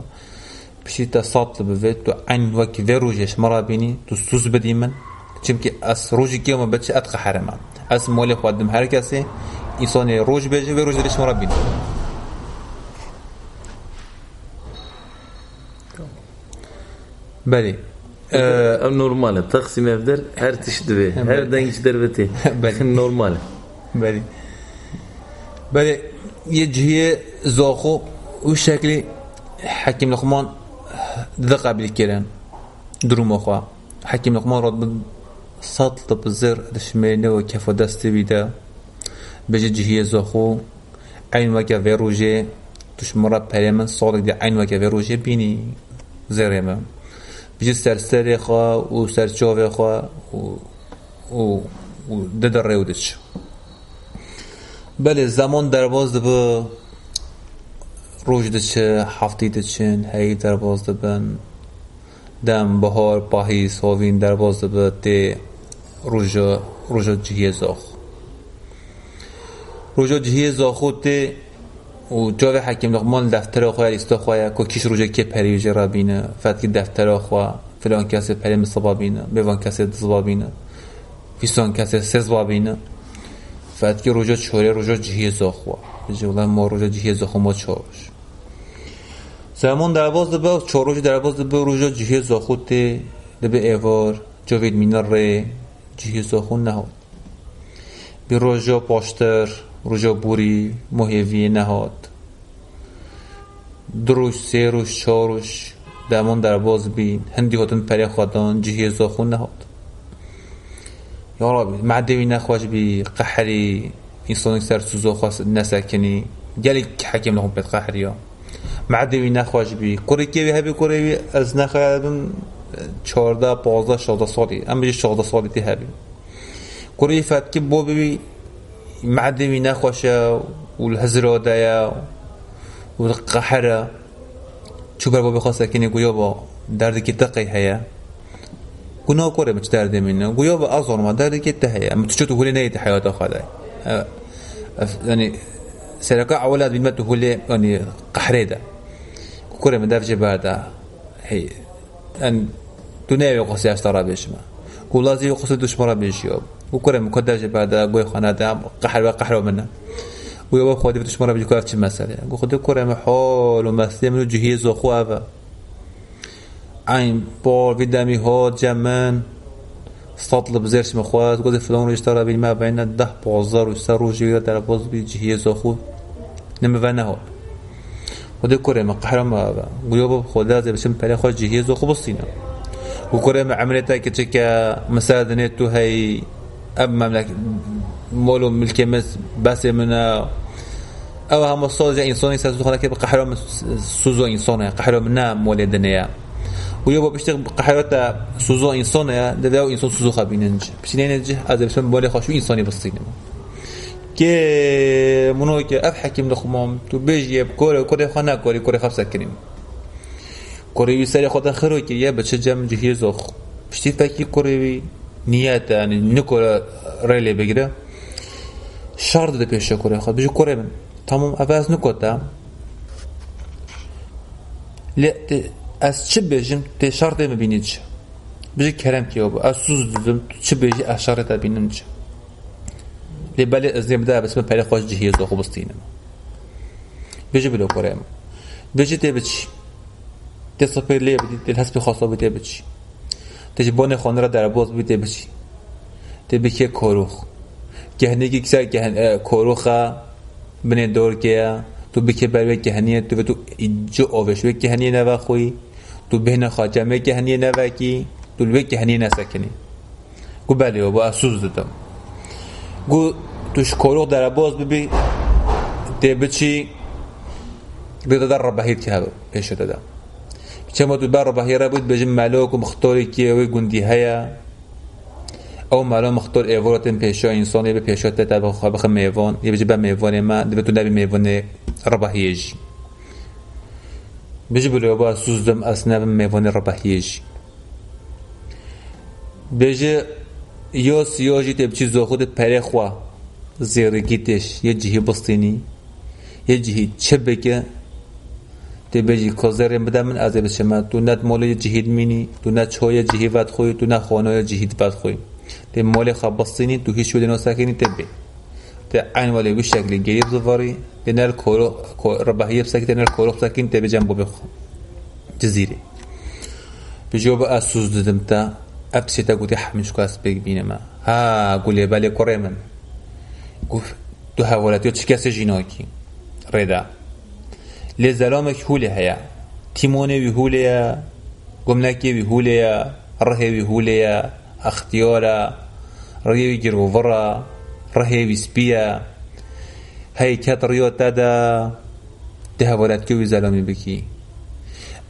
بشی تا صاد بوید تو این وقت وی روژهش مرا بینی تو سوز بدی من. چون از روزی که ما بچه اتق حرمم از مال خودم هر کسی انسان روز بجه و روز دلش مرا بینه بله. Ev normale. Taksim evder her tişti be. Her dengiç derbeti. بله. بله یه جهه زاخو و شکلی حکیم لقمان ذا قبل کردن. دروم اخوا حکیم لقمان راد بد سطل بزر دشمینه و کف دست بیده. بجه جهه زاخو عین وکه و روژه توش مرا پریمن صادق دی عین وکه و روژه بینی زره من بجه سرسر خوا و سرچاوه خوا و و و ددر ریودش بله زمان به روز دچه هفته دچن هی درباز دبن دم بهار پاهیز هاوین درباز دبه تی روژا روژا جهی زاخ. روژا جهی زاخو تی و جاوه حکیم لقمان دفتر خواه ایستا خواه که کیش روژه که پریوژه را بینه. فتکی دفتر خواه فلان کسی پری مصبا بینه بیوان کسی دزبا بینه. فیستان کسی سزبا بینه. فتکی روژه چوره روژه جهیز خواه بجه والله ما روژه جهیز خواه ما چورش زمان در باز دبه چوروش در باز دبه روژه جهیز خود دبه ایوار جاوید مینر ره جهیز خود نهاد. به روژه پاشتر روژه بوری مهیوی نهاد. دروش سه روش چهار روش. دمان در باز بین. هندی هاتن پری خودان جهی زاخون نهاد. معدوی نخواش بی قحری انسان سر سوزو خواست نسکنی. گلی حکیم لهم معدوی نخواش بی کوری که هبی کوری از نخواهدن چهارده پازده شازده سالی. اما بجه شازده سالی تی هبی. کوری فت که بو بی معدوی نخواشه والهزراده یا والقحرة شو بر بابي خاصة كني قيوبا دردي كي تقي گناه کره مچ درد مینه گویا به از ما درد که تهیه أما تو چه تو هلی نیت حیات خدا یعنی يعني سرکا أولاد بین تو هلی یعنی يعني قهره ده کره من دفجه برده هی أن دنیا یو قصه أسترا بیش ما گولازی یو قصه دشمرا بیش یو وكره مكدر جبادة قوي خانة دام قحر قحر منا ويا خودي بتشمر بيجي كافت مسألة قو خودي كره محول ومثل من جهيز وخوافه عين بار في دمي هاد جمن سطل بزرش مخوات قد فلان رجترا بين ما بين ده بازار وسر وجيرة در باز بي جهيز وخو نمفنه هاد خدي كورة ما قو يا خدا زي بسم بلا خود جهيز وخو بصينا وكورة ما عملتها كتشكا مساعدنتو هاي أب مملك مولو ملكي مس بس من او هم صوز انسان سوز خدا که قحرام سوزو انسان قحرام نه مولدنه و یو بشتغل قحرات سوزو انسان ده انسان سوزو خبیننج بسیننج از بسم بالا خوشو انسانی بسینم که منو که اف حکیم لخمام تو بيجي بكوري كوري خنا كوري كوري خمسة كريم كوري يسالي خدا خيرو كي يا بتش جام جهيزوخ بشتي فاكي كوري نيات يعني نكورا ريلي بگیره شرط ده پیش کره خود بجو کره من تمام عوض نکوتا لی از چه بجم تی شرط مبینی چه؟ بجو کرم که با؟ از سوز دادم چه بجی از شرط بینم چه؟ لی بله از نیم ده بسم پلی خوش جهیز دو خوبستینم بجو بلو کره من بجو تی بچی تی سپر لی بدی تی حسب خاصا بدی بچی تی بان خانه را در باز بدی بچی تی بکی کاروخ؟ گهنگی کسر گهن کاروخا بنه دور که تو بکه بر گهنیه تو تو اینجا آوش بک گهنیه نوا خوی تو بهن خاتمه گهنیه نوا کی تو بک گهنیه نسکنی. گو بله با اسوس دادم. گو توش کاروخ در باز ببی تی بچی بیدا در ربهید که پیش دادم. چما تو بر ربهی را بود بجم ملوک و مختاری که و گندی هیا. او مالا مختار ایوارات پیشا انسان به پیشا تا به خابخ میوان یه بجه به میوان ما تو نبی میوان رباهیج بجه بلو با سوزدم از نبی میوان رباهیج بجه یا سیاجی تبچی پره خوا. زیرگیتش یه جهی بستینی. یه جهی چه بگه تی بجی کازر بده من از بشم تو مال جهید مینی. تو نت چای جهی ود خوی. تو نه خانه جهید ود خوی. تی مال خبستینی تو هیچ نسکنی تبی تی عين ولا بشكل لجيب ظفري لنا الكورو رباهية بسكت لنا الكورو ساكن تبي جنبه بخ جزيرة بجوب أسوس دمتا أبسي تقول تحمل شو كاس بيك بينما ها قولي بالي كريمن قف دوها ولا تيوتش كاس جينوكي ردا. لزلامك هولي هيا تيموني بهولي قمناكي بهولي رهي بهولي اختيارا ريو جرو تهاولات كيو زلامي بكي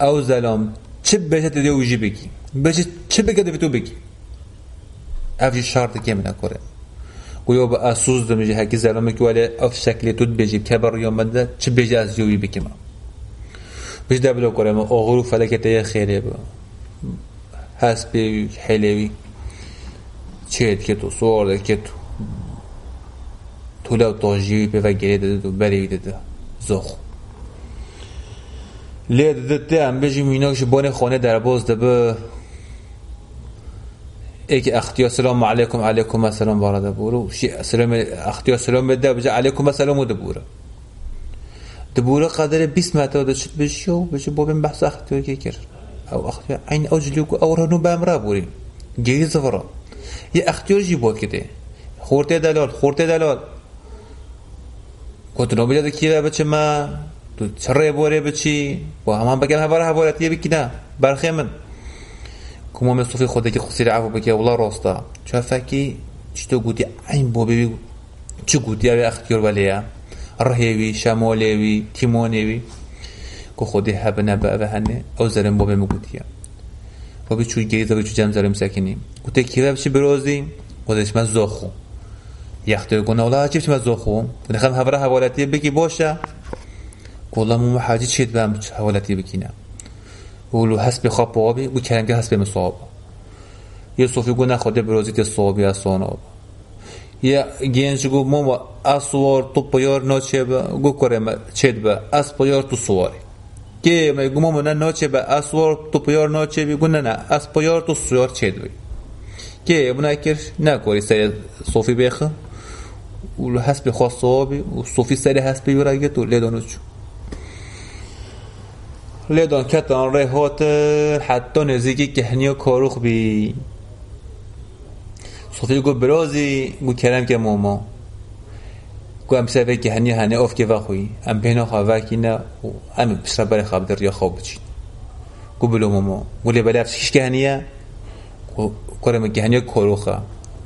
او زلام چه بهت دیو ویژی بگی بچه چه بگه تو بگی افجی شرط که من اکره گویا با اسوز دمیجی هکی زلامه که ولی اف شکلی تود بجی کبر یا مده چه بجی از جوی بگی ما؟ بش دبلو کره ما اغرو فلکت یه خیره با. حسبی حلوی چهت که تو؟ سوار که تو؟ و به بری داده زخ. لید دده هم بجی میناکش بان خانه در باز دبه ایک اختیار سلام علیکم علیکم السلام بارده بورو. شی سلام اختیار سلام بده بجا علیکم السلام دبوره دبوره قدر 20 متر ده شد. بشیو بجا بابن بحث اختیار که کرد. او اختیار این او جلیو او رنو بامرا بوریم. گیز زفرا. یه اختیار جی بود کده. خورته دلال خورته دلال. نو بجا کیه بچه ما تو چره بوره بچی؟ با همان بگم هواره هوارتیه بکی نه. برخی من. كما من صوفي خودك خسير عفو بك والله راستا. چه فكي چتو قوتي عين بوبي چه قوتي اوي اختيار وليا رهيوي شماليوي تيمونيوي كو خودي هبنا بقى بهنه او زرم بوبي مقوتيا بوبي چو جيزا بچو جم زرم ساكني قوتي كيلا بچي بروزي خودش من زوخو يختار قلنا والله چه بچي من زوخو ونخم هفره حوالتي بكي باشا والله مو حاجي چيت بهم حوالتي بكينا ولو حسب خواب بابی و که حسب مصاب. گو نخوده برازیت صابی از ساناب یه گنج گو ماما اسوار تو پیار ناچه با گو کرم چید با اس پیار تو سواری. که ما گو ماما نه با اسوار تو پیار ناچه بی گو نه نه اس پیار تو سوار چید بی. که بنا کر نکاری سر صوفی بیخه. ولو حسب خواه صابی و صوفی سر حسب بیرگه تو لیدانو چو. لیدان کتان ره هات حتی نزدیکی کهنیا کاروخ بی. صوفی گو برازی گو کرم که ماما. گو ام سوی کهنی هنه اف که وخوی ام پینا خواه کی نه ام بسر بر خواب در یا خواب بچین. گو بلو ماما. گو لی بلی افسکیش کهنیه. گو کرم کهنیا کاروخه.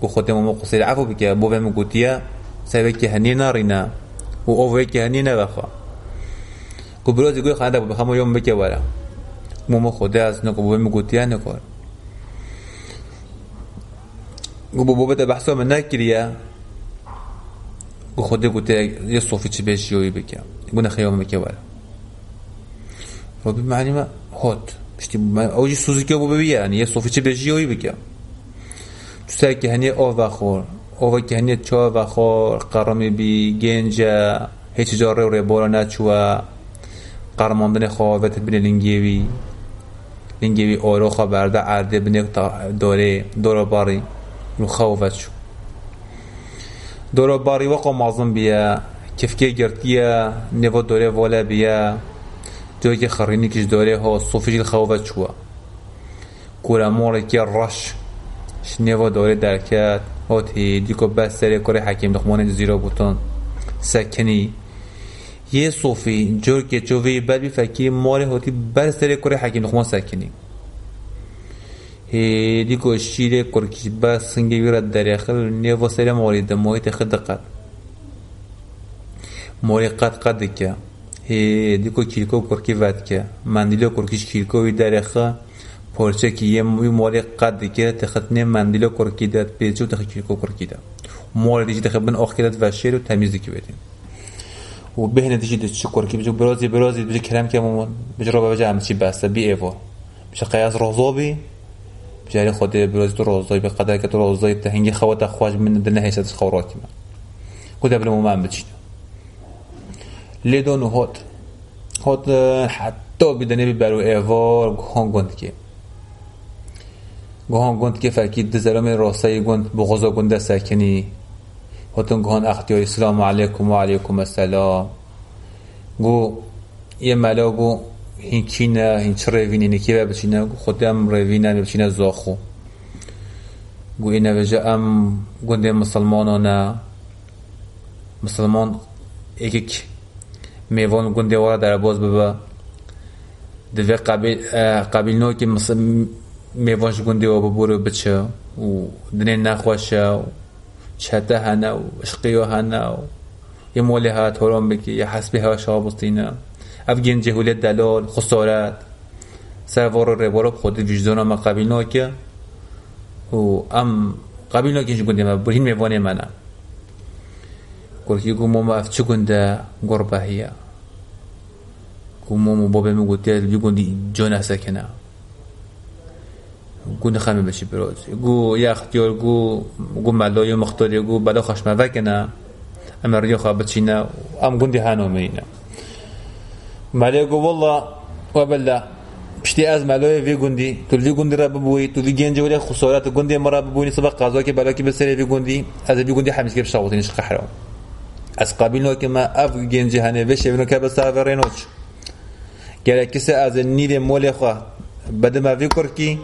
گو خود ماما قصیر عفو بکه بو بهم گوتیه. سوی کهنی نارینه و اوه کهنی نوخواه کو بروز گوی خانه با همو یوم بکه ورا مومو خوده از نکو بوبه مگوتیه نکار گو بوبه تا بحثا من نکریه گو خوده گوته یه صوفی چی بهش یوی بکه. گو بکه ورا و بی معنی ما هات پشتی اوجی سوزی که بوبه بیه یعنی یه صوفی چی بهش یوی بکه. تو سر که هنی آو خور آو که هنی چا و خور قرامی بی گنجه هیچ جا رو رو بارا نچوه. قرماندن خواهوت بین لنگیوی. لنگیوی آرو خواه برده عرده بین داره دورا باری رو خواهوت شو. دورا باری وقا مازم بیا کفکه گرتیه نوا داره والا بیا جایی که خرینی کش داره ها صوفیش خواهوت شوه کورمار که رش نوا داره درکت هاتی دیکو بس سر کار حکیم دخمان زیرا بوتن سکنی. یه صوفی جور که جوی بر فکی مال هاتی بر سر کره حکیم نخمان سکنی. کو شیر کرکی با سنگی ویرد در اخر نیو سر مالی دموی تخد قد مالی قد قد که. هیدی کو کیلکو کرکی ود که. مندیلو کرکیش کیلکوی در اخر. پرچه که یه مالی قد که تخد نه مندیلو کرکی داد پیچو تخد کیلکو کرکی داد مالی دیجی تخد بن و شیر و تمیزی که بدیم و به نتیجه شکر که بجو برازی برازی بجو کرم که ممون بجو رو بجو همچی بسته. بی ایوا. بجو قیاس روزابی بجاری خود برازی تو روزایی به قدر که تو روزایی تهنگی خوات خواج من دل نهیستش خوراتی من. خود ابن ممان بچین لیدون هات. هات حتی بدنه برو ایوا گوهان گند که گوهان گند فرکید دزرام راستای گند بغضا گنده سکنی هاتون گهان اختیاری سلام علیکم و علیکم السلام. گو یه ملا گو هین چینه هین چه روینی نکی و بچینه گو خودم روینه بچینه زاخو. گو اینه وجه ام گنده مسلمانانه مسلمان یک میوان گنده وارا در باز ببا دوی قبیل قبیل نو که میوانش گنده وارا ببورو بچه و دنه نخواشه چته هنه و عشقی و هنه و یه مولی هات هرام بکی یه حسبی ها شابستینه. اف گین جهولیت دلال خسارت. سوار و روارا خود وجدان ما قبیل ناکه. و ام قبیل ناکه اینجا گنده؟ ما برین میوانه منه. گرکی گو ماما اف چه گنده؟ گربه هیه. گو ماما بابا می گوتی بی گندی جان سکنه گو نخمه بشی براز گو یا اختیار گو گو ملای مختاری گو بلا خشمه وکنه اما ریا خواه بچینه ام گندی هنو مینه مالی گو والله و بلا پشتی از ملای وی گندی تو وی گندی را ببوی. تو وی گنج ولی خسارت گندی مرا ببوی. سبق قضا که بلا که بسری وی از وی گندی حمیس که بشاوتینش قهرم از قبیل که ما اف گنج هنه وشه بنو که بس آورینوچ گره کسی از نیل مول خواه. بده ما وی کرکی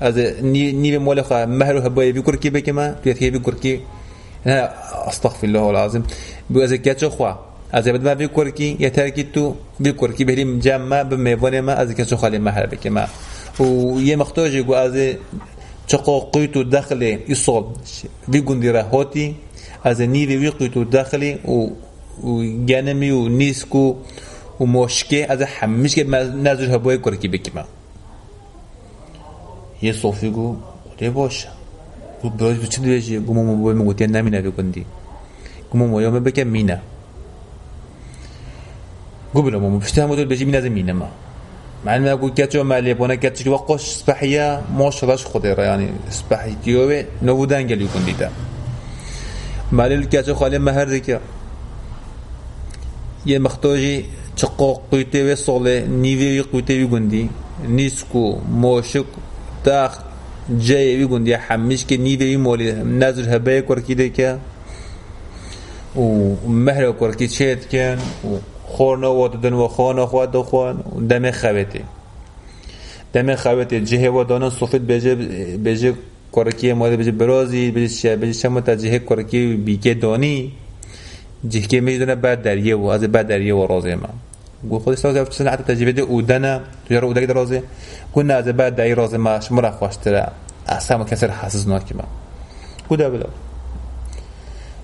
از نیل مول خواه مهر کرکی بکما توی وی کرکی نه استغفر الله العظيم بو از کچو خواه از بده ما یا ترکی تو وی کرکی بریم جمع به میوان ما از کچو خالی مهر بکما و یه مختاجی گو از چقاقی تو داخل ایصال وی گندی راهاتی از نیوی وی قیتو داخلی و گنمی و نیسکو و مشکه. از همش که نظر هبای کرکی یه صوفی گو ده باشه. گو برای تو چی دویجی گو مو بای مگوتی نمینه بگندی گو مو یوم بکه مینه گو بلا مو پشتی همو دول بجی مینه از مینه ما مع ما اقول كاتشو مالي بونا كاتشو وقوش سبحية ما شلاش خديرة يعني سبحية تيوبي نبودان قال يكون ديتا مالي كاتشو خالي مهر ذكر یه مختاجی چقا قویته و ساله نیوی قویته وی گندی که نیوی وی مولی نظر هبه کرکی که و مهر کرکی چید کن و خورنا و دن و خوانا خواد دو خوان دم خویته دم خویته جهه و دانا صفت بجه بجه کرکی مالی بجه برازی بجه شیه بجه شما تا جهه کرکی بیگه دانی. جه که می‌دونه بعد دریه و از بعد دریه و رازه ما گو خودش سازه سنة حتى تجربه اودنا تجربه اودك درازه قلنا از بعد دای رازه ما شمرا خواشتره اصلا کسر حساس ناکی ما. گو ده بلا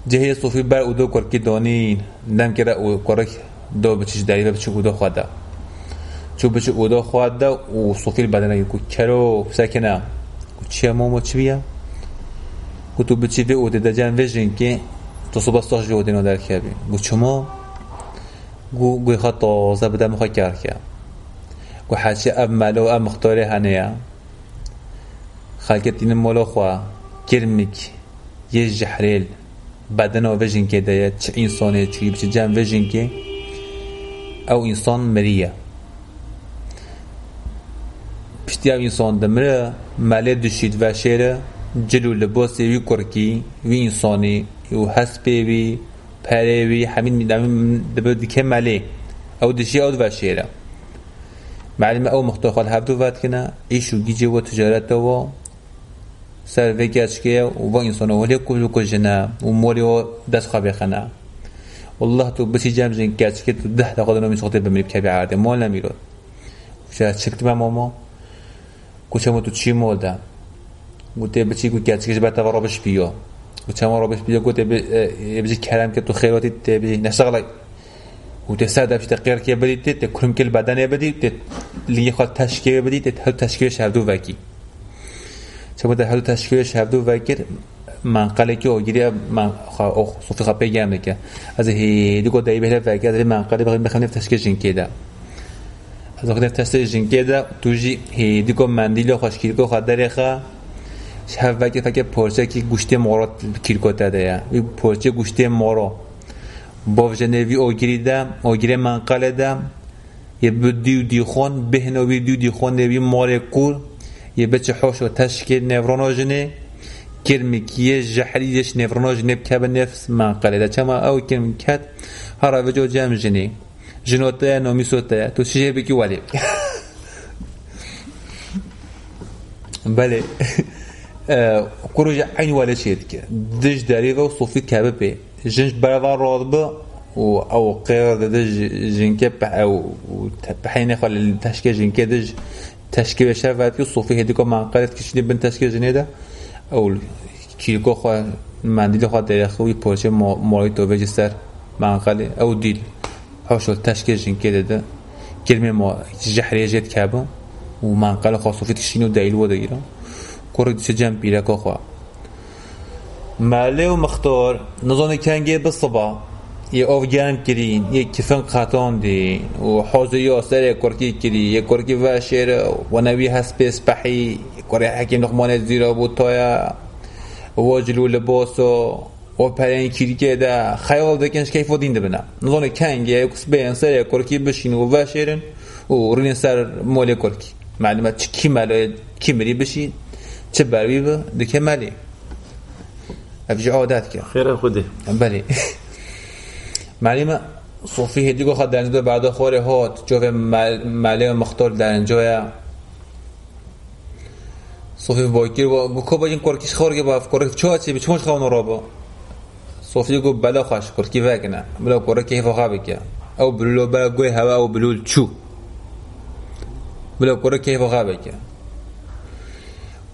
جهه صوفی بر اودو کرکی دانین. نم کرا او کرک دو بچش دایی و بچه اودو خواده. چو بچه اودو خواده و صوفی بدنه گو کرو سکنه چیه مامو چی بیا؟ گو تو بچی و اوده دجن وجن که تو صبح جو دینو در کبی گو چما گو گوی خواهد تازه بده می‌خواه کار که. گو حاجی اب ملو اب مختاره هنه خلقت دین مولا خواه کرمک یه جحریل بدن و وجن که ده چه انسانه چی بچه جمع وجن که. او انسان مریه پشتی او انسان دمره ماله دشید و شیره جلو لباسی وی کرکی وی انسانی و حسبی وی پره وی همین میدم دبر دیکه ماله او دشی او دو شیره معلم او مختخال هفدو ود کنه ایشو گیجه و تجارت و سر وی گچکه و انسان ولی کلو کجنه و مولی و دست خنه والله تو بسی جمع جن گچکه تو ده دقیقه نمی سخته بمیری بکبی عرده مال نمیرد چه چکت به ماما؟ ما تو چی مال ده گوته بچی گو تا رابش بیا گوته ما رابش بیا گوته بچی کرم که تو خیراتی تبی نشغل گوته ساده بچی تقیر که بدی ت کرم کل بدن بدی ت لیه خال تشکیل بدی ت هل تشکیل شهدو وکی چه بود هل تشکیل شهدو وکی منقله که اوگیری من خا صوفی خا بگم که از هی دیگه دایی بهره وکی از منقله بخوام بخوام تشکیل جن کده از وقتی تشکیل جن کده توجی هی دیگه مندیل خوشگیری کو خاطر خا شبکه فکر پرچه که گوشت مارا کیرکوت داده یا. وی پرچه گوشت مارا با جنوی اوگیری دم اوگیری منقل دم یه بدیو دی خون بهنوی دیو دی خون نوی مار کور. یه بچه حوش و تشکیل نفرونا جنه کرمی کیه جحریش نفرونا جنه بکب نفس منقل ده چما او کرم کت هر وجو جمع جنه جنوته نومی سوته تو شیشه بکی ولی. بله. kuruja aynı vale çetki. Dij deri ve وصوفي kabe pe. Jinj berava rodbe و أو قير دج جنكب أو تبحين خل التشكي جنكدج تشكي شافات الصوفي هذيك ما قالت كشني بن تشكي جنيدة. أو كيلكو خو منديل خو درخو پرچه مورای تو بجستر أو دیل هاشو تشکیل جن که ده کلمه ما جحریه جد کبا و منقل خاصوفیت کشین و دلیل و سجن بيرك أخوا ماله ومختار نظام كانجي بالصبا یه اوگان کرین یه کفن قطان دی. و حوزه یا سر کرکی کری. یه کرکی و شیر و نوی هست پیس بحی کری حکیم نخمان زیرا بود تایا. و جلو لباس و و پرین کیریکه ده. خیال دکنش کیف و دین ده بنا نظام کنگه کس بیان سر کرکی بشین و وشیرن و رین سر مال کرکی معلومه چه کی ماله کی مری بشین. چه بروی به دکه مالی افجع عادت که. خیر خوده بله. معلومه صوفی هدیگو خود در اینجا بعد خوره هات جو ماله مختار در اینجا صوفي باكر وكوبا ين كوركيش خورج با كورك تشواتي بتشمش خون رابا صوفي يقول بلا خاش كوركي فاكنا بلا كورك كيف خابك او بلو بلا قوي هوا او بلو تشو بلا كورك كيف خابك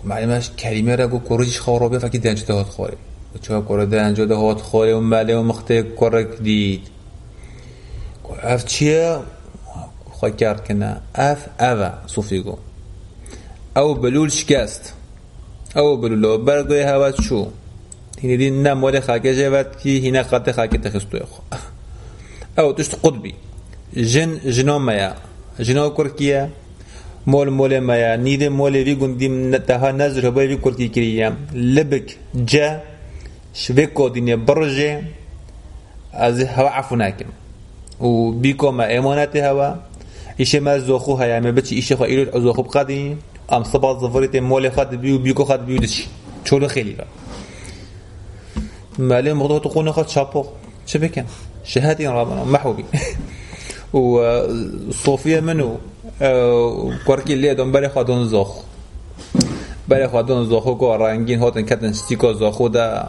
معلومش کلمه را گو کورجش خورابه فکی دنج دهات خوره. چه کور دنج دهات خوره؟ و ماله و مخته کورک دید. اف چیه؟ خواهی کرد کنه اف اوه صوفی گو او بلول شکست. او بلول برگوی هوت شو هینه دی نه مال خاکه جوت کی هینه قط خاکه تخستوی خو. او تشت قطبی. جن جنو میا. جنو کرکیه مول مول مايا نيد مول في قنديم تها نزر هبا في كورتي كريا لبك جا شبكو دنيا برجة أز هوا عفناك و بيكو ما ايمونات هوا. إيش ما زوخو هيا ما بتش إيش خو إيرو زوخو بقدي أم صبا ظفرت مول خد بيو بيكو خد بيو دشي. شو خيلي مالي مغضوه تقول خد شابو. شبكن شهادين رابنا. محوبي. صوفيا منو؟ کارکی لی دون بری خادون زاخ بری خادون زاخو کو رنگین هاتن کتن ستیکو زاخو دا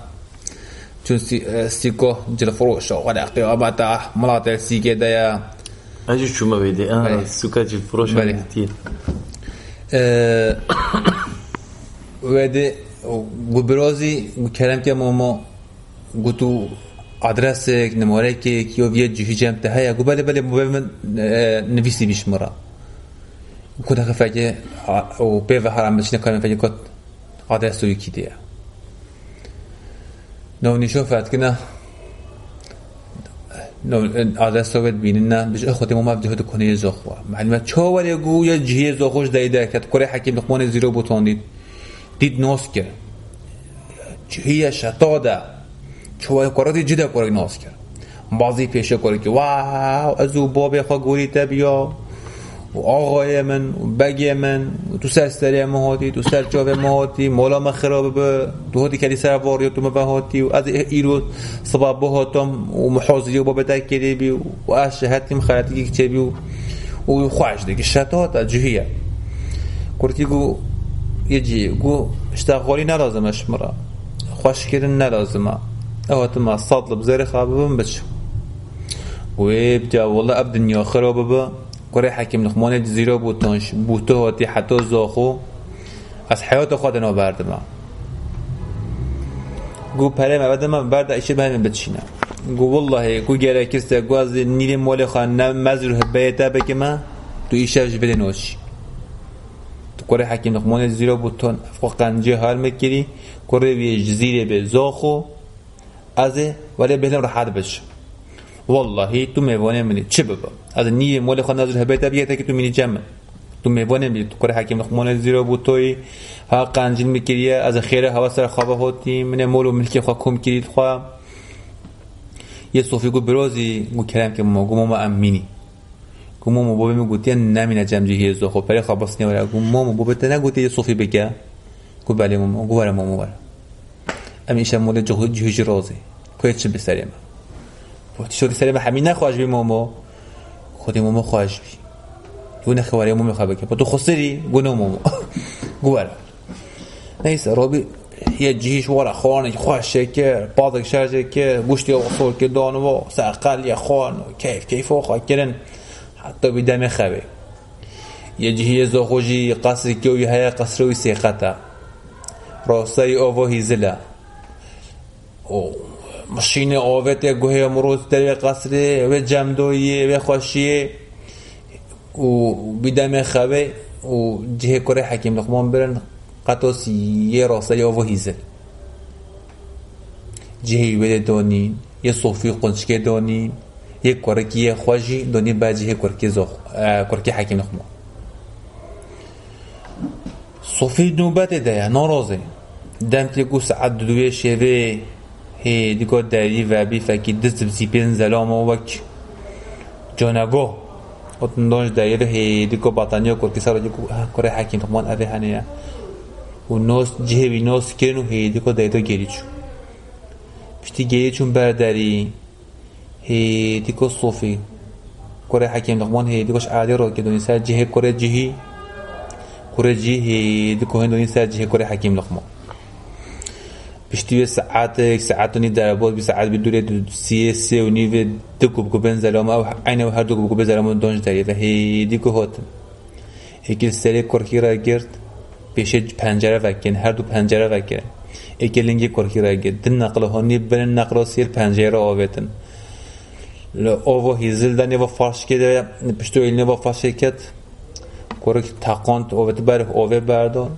چون ستیکو جل فروش و قیامت ملات سیکه دیا اجي شو ما بيدي اه بله. سوكاج الفروش بله. كتير وده گو برازی گو کلم که ماما گو تو آدرس نماره که کیو ویه جهی جمع ته هیا گو بله بله موبایل من اه، نویسی بیش فکر و به و حرام بچینه کنم فکر کت آدرس رو یکی دیه؟ نو نشون فت کنه نو آدرس رو ببینن نه. بج خودی ما مبده کنه زخوا معلومه ولی گو یه جهی زخوش دیده که کره حکیم لقمان زیرو بوتون دید. ناس کرد. جهی شتاده چوای کراتی جدا کره ناس کرد. بازی پیشه کره که واو از او باب خواه گوری تبیا و آقای من بگی من تو سر سری مهاتی تو سر جاوه مهاتی مولا ما خراب به تو هاتی کلی سر واری تو مبهاتی و از ایرو صباب بهاتم و محاضری و بابا تکیری بی و از شهدتیم خیلاتی که چه بی و خواهش دیگه. شتات جهیه. کرتی گو یجی گو اشتغالی نلازمش مرا. خوش کردن نلازمه. اوت ما صادل بزر خوابم بچ و بجا والله اب دنیا خراب کره حکیم لقمان زیرا بوتانش بوتو هاتی حتی زاخو از حیات خودنا بردم گو پره مبد من برد ایشه به همین بچینم گو والله گو گره کسته گو از نیل مال خان نه مزروح بیتا بگه من تو ایشه بده نوشی. کره حکیم لقمان زیرا بوتون افقا قنجه حال میکری کره وی جزیره به زاخو از ولی بهلم راحت بشه والله تو میوانه منی چه ببا؟ از نیه مال خود نظر هبه تبیه که تو منی جمع. تو میوانه منی تو کره حکیم لقمان زیرا بوتوی ها قنجیل میکریه از خیر هوا سر خوابه هاتی من مول و ملکی خواه کم کرید خواه یه صوفی گو برازی گو کرم که ما گو ما امینی گو ما بابا میگوتی نمینه جمجی هیزو خب پره خواب نوره گو ما بابا تا نگوتی یه صوفی بگه؟ گو بله ماما. گو بره ماما بره امی ایشم مول جهو جهوجی رازی. که چه بسری من وقتی شدی سری همین نخواهش بی ماما. خودی ماما خواهش بی. گو نخواره ماما خواه با تو خسری گو نو ماما گو بره نیست رابی یه جیش ورا خانه خوش شکر بازک شرجه که گوشتی اصول که دانو سرقل یه خان. کیف کیف و خواه کرن. حتی بی دم خواه یه جیه زخوشی قصر که وی های قصر وی سیقتا راستای آوه هیزلا أو. ماشین آوت گوه امروز در قصر و جمدویه و خوشیه و بیدم خواه و جه کره حکیم لقمان برن قطاسی یه راستای آوه هیزل جهی وده دانین یه صوفی قنچکه دانین یه کرکی خوشی دانی بعد جه کرکی زخ کرکی حکیم لقمان. صوفی نوبت ده ناراضه. دم تلقو ساعت دوی شوه هی دیگه دری و بی فکی دست بسی پین زلام و وک جانگو اتندانش دایره هی دیگه بطانیا کر کسا رو دیگه کره حکیم خمان اوه هنه و ناس جه بی ناس کرن و هی دیگه دایره گیری چون پشتی گیری چون برداری هی دیگه صوفی کره حکیم خمان هی دیگهش عادی رو که دونی سر جه کره جهی کره جهی هی دیگه هندونی سر جه کره حکیم لخمان پشتی ساعت یک ساعت و نیم در بود ساعت بی دوره سی سی و نیو دو کوب کوبن زلام او عین هر دو کوب کوبن زلام دونج داری. و هی دیگه هات. اکیل سری کرکی را گرد پیش پنجره وکن هر دو پنجره وکن اکیل لنگی کرکی را گرد دن نقل هانی بن نقل سیر پنجره آویتن. اوو هیزل دنی و فارش کده پشتو ایلنی و فارش کد. کرک تقانت اووت بر اوه بردان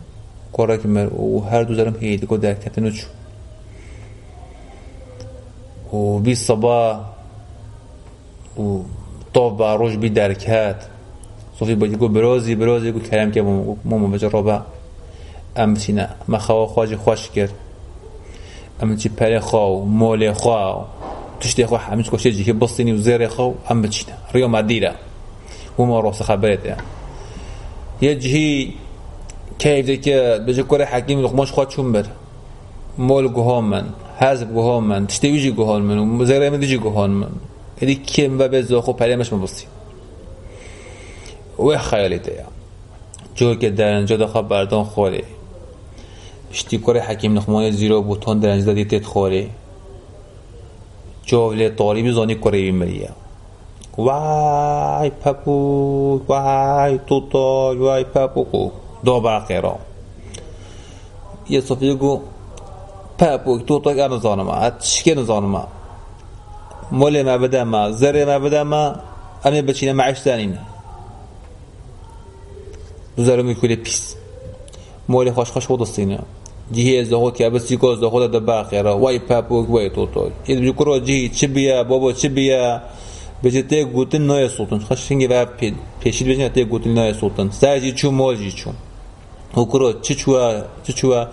کرک مر و هر دو زرم هی دیگه در کتنو چو. و بی صبا و طاف باروش بی درکت. صوفی با گو برازی برازی. گو کلم که ماما بجا رابا ام سینا ما خوا خواج خوش کرد. ام چی پر خوا مول خوا تشتی خوا همیش کوشه جی که بستینی و زیر خوا ام بچینا ریا مدیره. و ما راس خبرت یه جهی کیف بجا کره حکیم لقماش خواد چون بر. مول گوهان من حزب گوهان من تشتی ویجی گوهان من و زیره من. دیجی من کم و به زاخو پریمش مبستی و خیالی ده جو که در انجا دخواه بردان خوره پشتی کره حکیم نخمان زیرو بوتان در انجا دیتت خوره جاوله طاریبی زانی کره بیمریه وای پپو وای توتا وای پپو. دو باقیرا یه صفیه گو پپو توتا که نزانم اتشکه نزانم مول ما بده ما زره ما بده ما امی بچینه معش دانینه دو زره میکوله پیس مول خوش خوش خود استینه جهی از خود که بس یکوز خود ده باقیرا وای پپو وای توتا یه بجو کرو جهی چی بیا بابا چی بیا بجه ته گوتن نای سلطان خش شنگی و پیشید بجه ته گوتن نای سلطان سرجی چون مالجی چون هکرو چه چوا چوا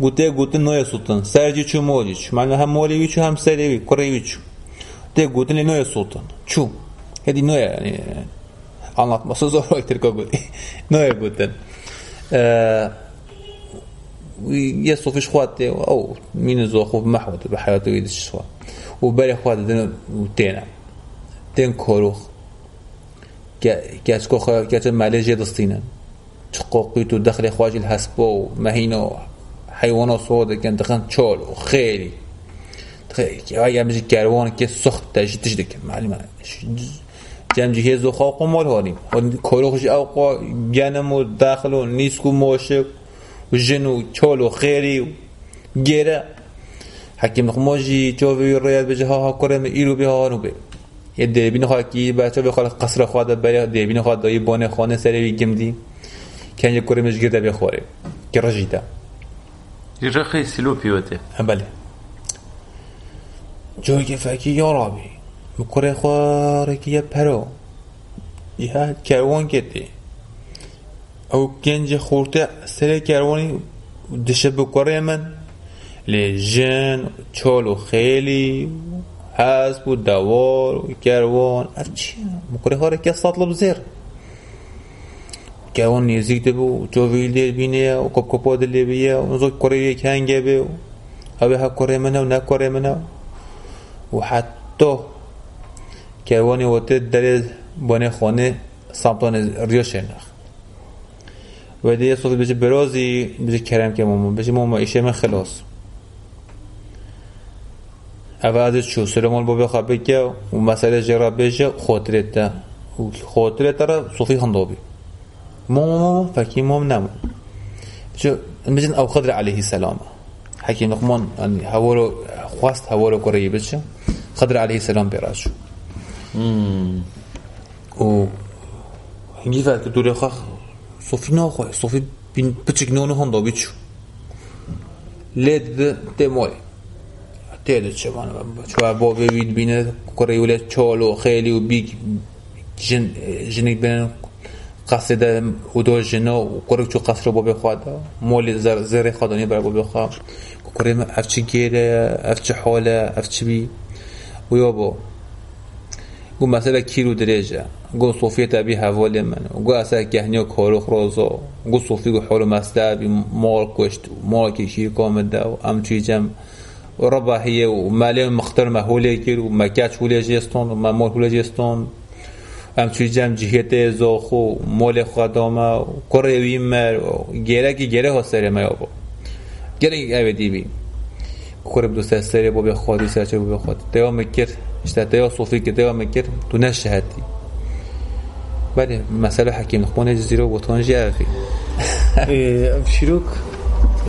گوته گوته نوی سوتن سرجی چو مولیچ معنی هم مولیوی چو هم سریوی کوریوی چو ده گوتن لی نوی سوتن چو هدی نوی yani anlatması zor vaktir kogudi نوی گوتن يصف إيش خواتي أو مين زوخو بمحوته بحياته ويدش سوا وبالي خواتي دين وتينا دين كوروخ كاس كوخ كاس جي دستينا تقوقيتو دخل خواجي الهسبو مهينو حیوانا سوده کن دخن چول و خیلی. خیلی یا میشه گروان که سخت تجده که معلومه جمع جهه زخوا قمال هانیم کروخش اوقا گنم و داخل و نیسکو موشک و جن و چول و خیلی و گره. حکیم نخماجی جاوی رویت به جهه ها کرم ایرو به هانو به یه دربین خواه که بچه بخواد قصر خواد بره دربین خواد دایی بانه خانه سره بیگم دی. کنجه کرمش گرده بخوره که رجیده. رخی سلو پیوته بله جایی که فکی یا رابی مکره یه پرو یه کروان کتی او گنج خورته سر کروانی دشه بکره من لجن چالو خیلی حسب و دوار و گروان ارچی مکره ها که سطلب زیر گروان نیزیک ده بو جوویل دیر بینه و کپ کپا دلی بیه و نزو کره یک هنگه بی و ها کره منه و نه کره منه و حتی گروانی وقت در بانه خانه سمتان ریو شنخ و دیگه صوت بشه برازی بشه کرم که ماما بشه ماما ایشه من خلاص. اول ازش چو سلمان با بخواه بگه و مسئله جرا بشه خاطرت ده خاطرت را صوفی خندابی. مومو فكي موم نمو شو مجن أو خضر عليه السلام. حكي نقمان يعني هولو خواست هولو كوري بشه خضر عليه السلام براشو. و هنجيفا كدوري صوفی صوفي ناخو صوفی بین پچک نونو هندو بيتشو. لد تموي تيل شبان شو بو بيد بين كوري چالو خیلی و وبيج جن جنگ بين قصد و دو جنا و کرک چو قصر با بخواد. مول زر زر خدانی بر کریم اف چی گیره اف چی حاله اف چی بی. و یا با. گو مثلا کیلو درجه گو صوفیه تبی حوالی من. گو اصلا کهنیا کارو خرازا گو صوفی گو حالو مسلا بی مال کشت مال که شیر کامل ده و ام چی جم و رباحیه و مالی مختار مهولی کر و مکاچ هولی جستون و ممول هولی جستون ام چی جم جهت زاخو مال خدامه کروی مر گره کی گره ها سر ما یابا گره اوه دی بی کرب دوست سری با بخواد سرچه با بخواد دیوام کر işte teo صوفي که devam ekir tu نشهدي بله مسألة حكيم نخبون جزيرة وطنجي أخي شیروک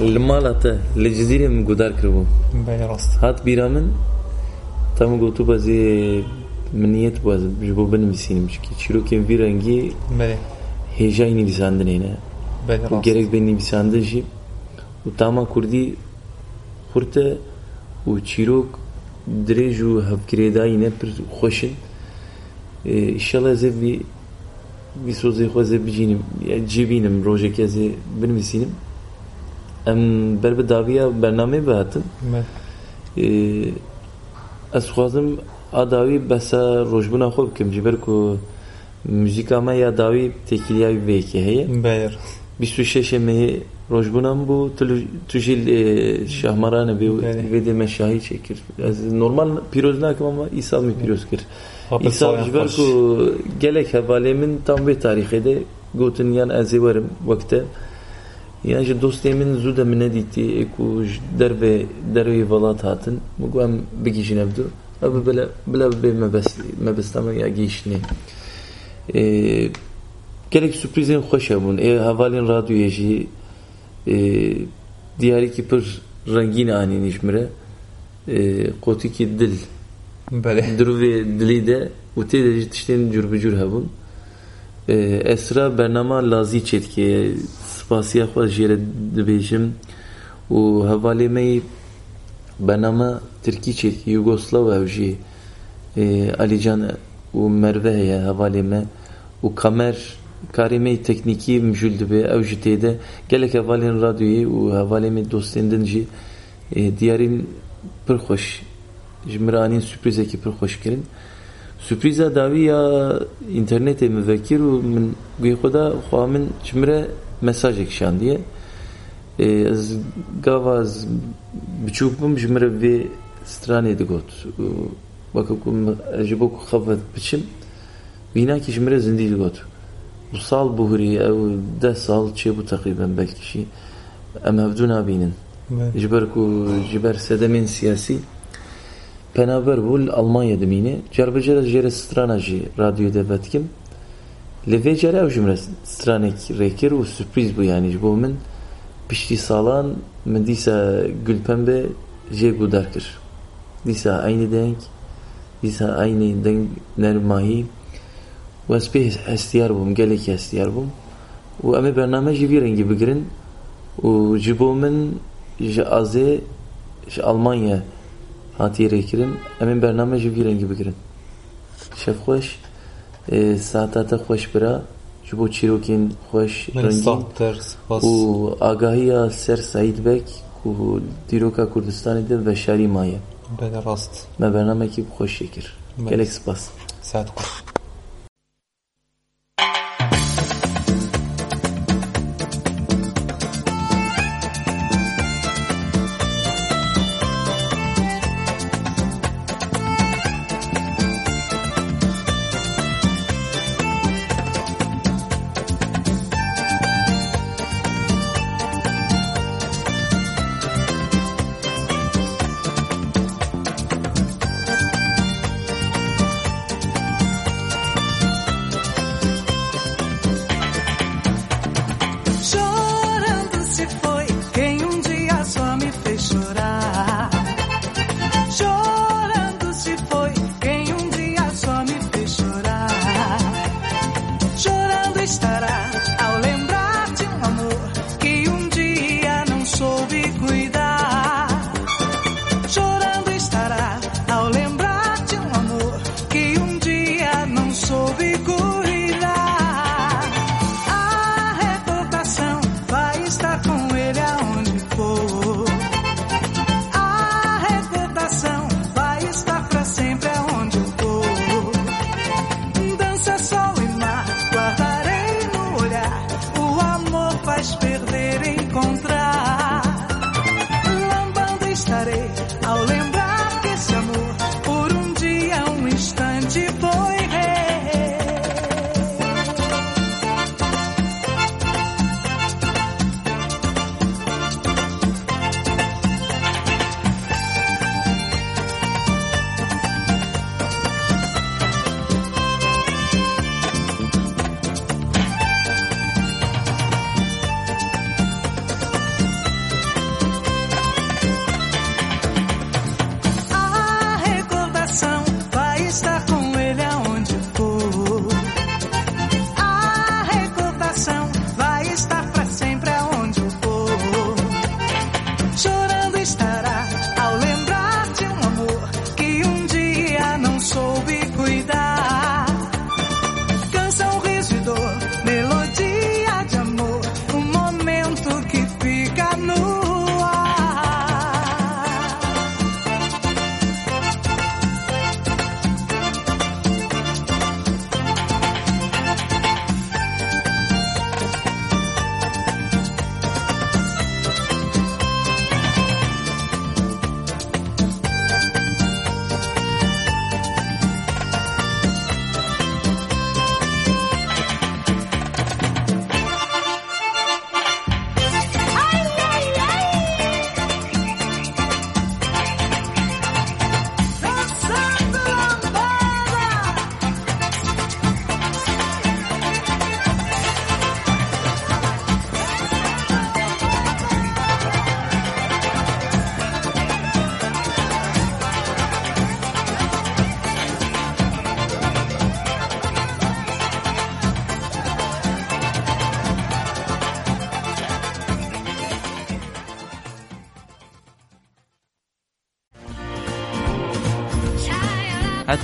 لمالاته لجزیره من گودار کربو بله راست. هات بیرا من تامو گوتو بازی من نیت باز جبو بنم سینم چی چرو کم ویرانگی بله. هیجای نویسنده نه؟ بله و گرگ به نویسنده جی. و تاما کردی خورته و چرو درج و هب کردایی نه پر خوشه. ایشالا از بی بی سوزی خواز بجینم. یا جی بینم روژه که از بنم سینم ام بر به داویا برنامه بهاتم بله. از خوازم ya cêbînim rojekê ez ê binivîsînim em ber bi daviya bernamê bihatin بله Ê, ez xwazim a dawî besa rojbûna xwe bikim ji ber ku müzîka me ya dawî têkiliya wî vêyekê heye بله 26 مه روزبونم بو تو جیل شهمرانه بی بله. و دی من شاهی چکر از نورمال پیروز نکم اما ایسال می پیروز کر Hapı ایسال sağlayan جبر hoş. کو گلک حواله من tam به تاریخه ده گوتن یان ازی ورم وقته yani ji dostê min zû de min nedîtî ku ji derve dervê welat hatin mugû em bigîjin aby byle, byleby mebestamy jakiejśni. E, gelek sürprizin hoş abun. E, havalin radyo yeşi e, diğer iki pır rengini anin işmire e, kotiki dil Bele. Druvi dili de uti de tiştin cürbücür habun. E, esra bernama lazi çetki spasiya xwa jere dibêjim û hevalê me Benama tirkiçek Yugoslav evji Alican u Merve heye hevalime u kamer karime tekniki mjüldü be evji teyde gelek hevalin radyoyu u hevalime dostendin ji e, diyarin pır hoş jimranin sürprizeki pır hoş kirin. Sürpriza davi ya internete müvekir u min guy xuda xwamin jimre mesajek şan diye. Ee, ez gavaz biçukum ji mir vê stranê digot ee, bakı kum ji bo ku xevet biçim wînakî ji mir zindî digot bu sal buhurî ew deh sal çê bû teqîben belkî jî em hevdû nabînin ji ber ku ji ber sedemên siyasî penaber bû li almanya dimîne cerbicer ez jêrê strana jî radyoyê de vetkim li vê cere ew ji mir stranekî rêkir û sürprîz bû piştî salan min dîsa Gulpembe jê gudar kir dîsa aynî deng dîsa aynî deng nermahî û ez pê hestiyar bûm gelekî hestiyar bûm. Û em ê bername jî vî rengî bigirin. Û ji bo min ji Almanya hatiye rêkirin em ê bername ji vî rengî bigirin. Şevxweş saeta te xweş bira که بو چیروکین خوش رنگین. او آگاهیا سر سعید بک که دیروکا کردستان دید و شاری مایه. به راست. ما برنامه که بخوش شکر گلک سپاس ساعت خوش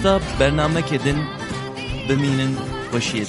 تا برنامه کدن بمینن باشید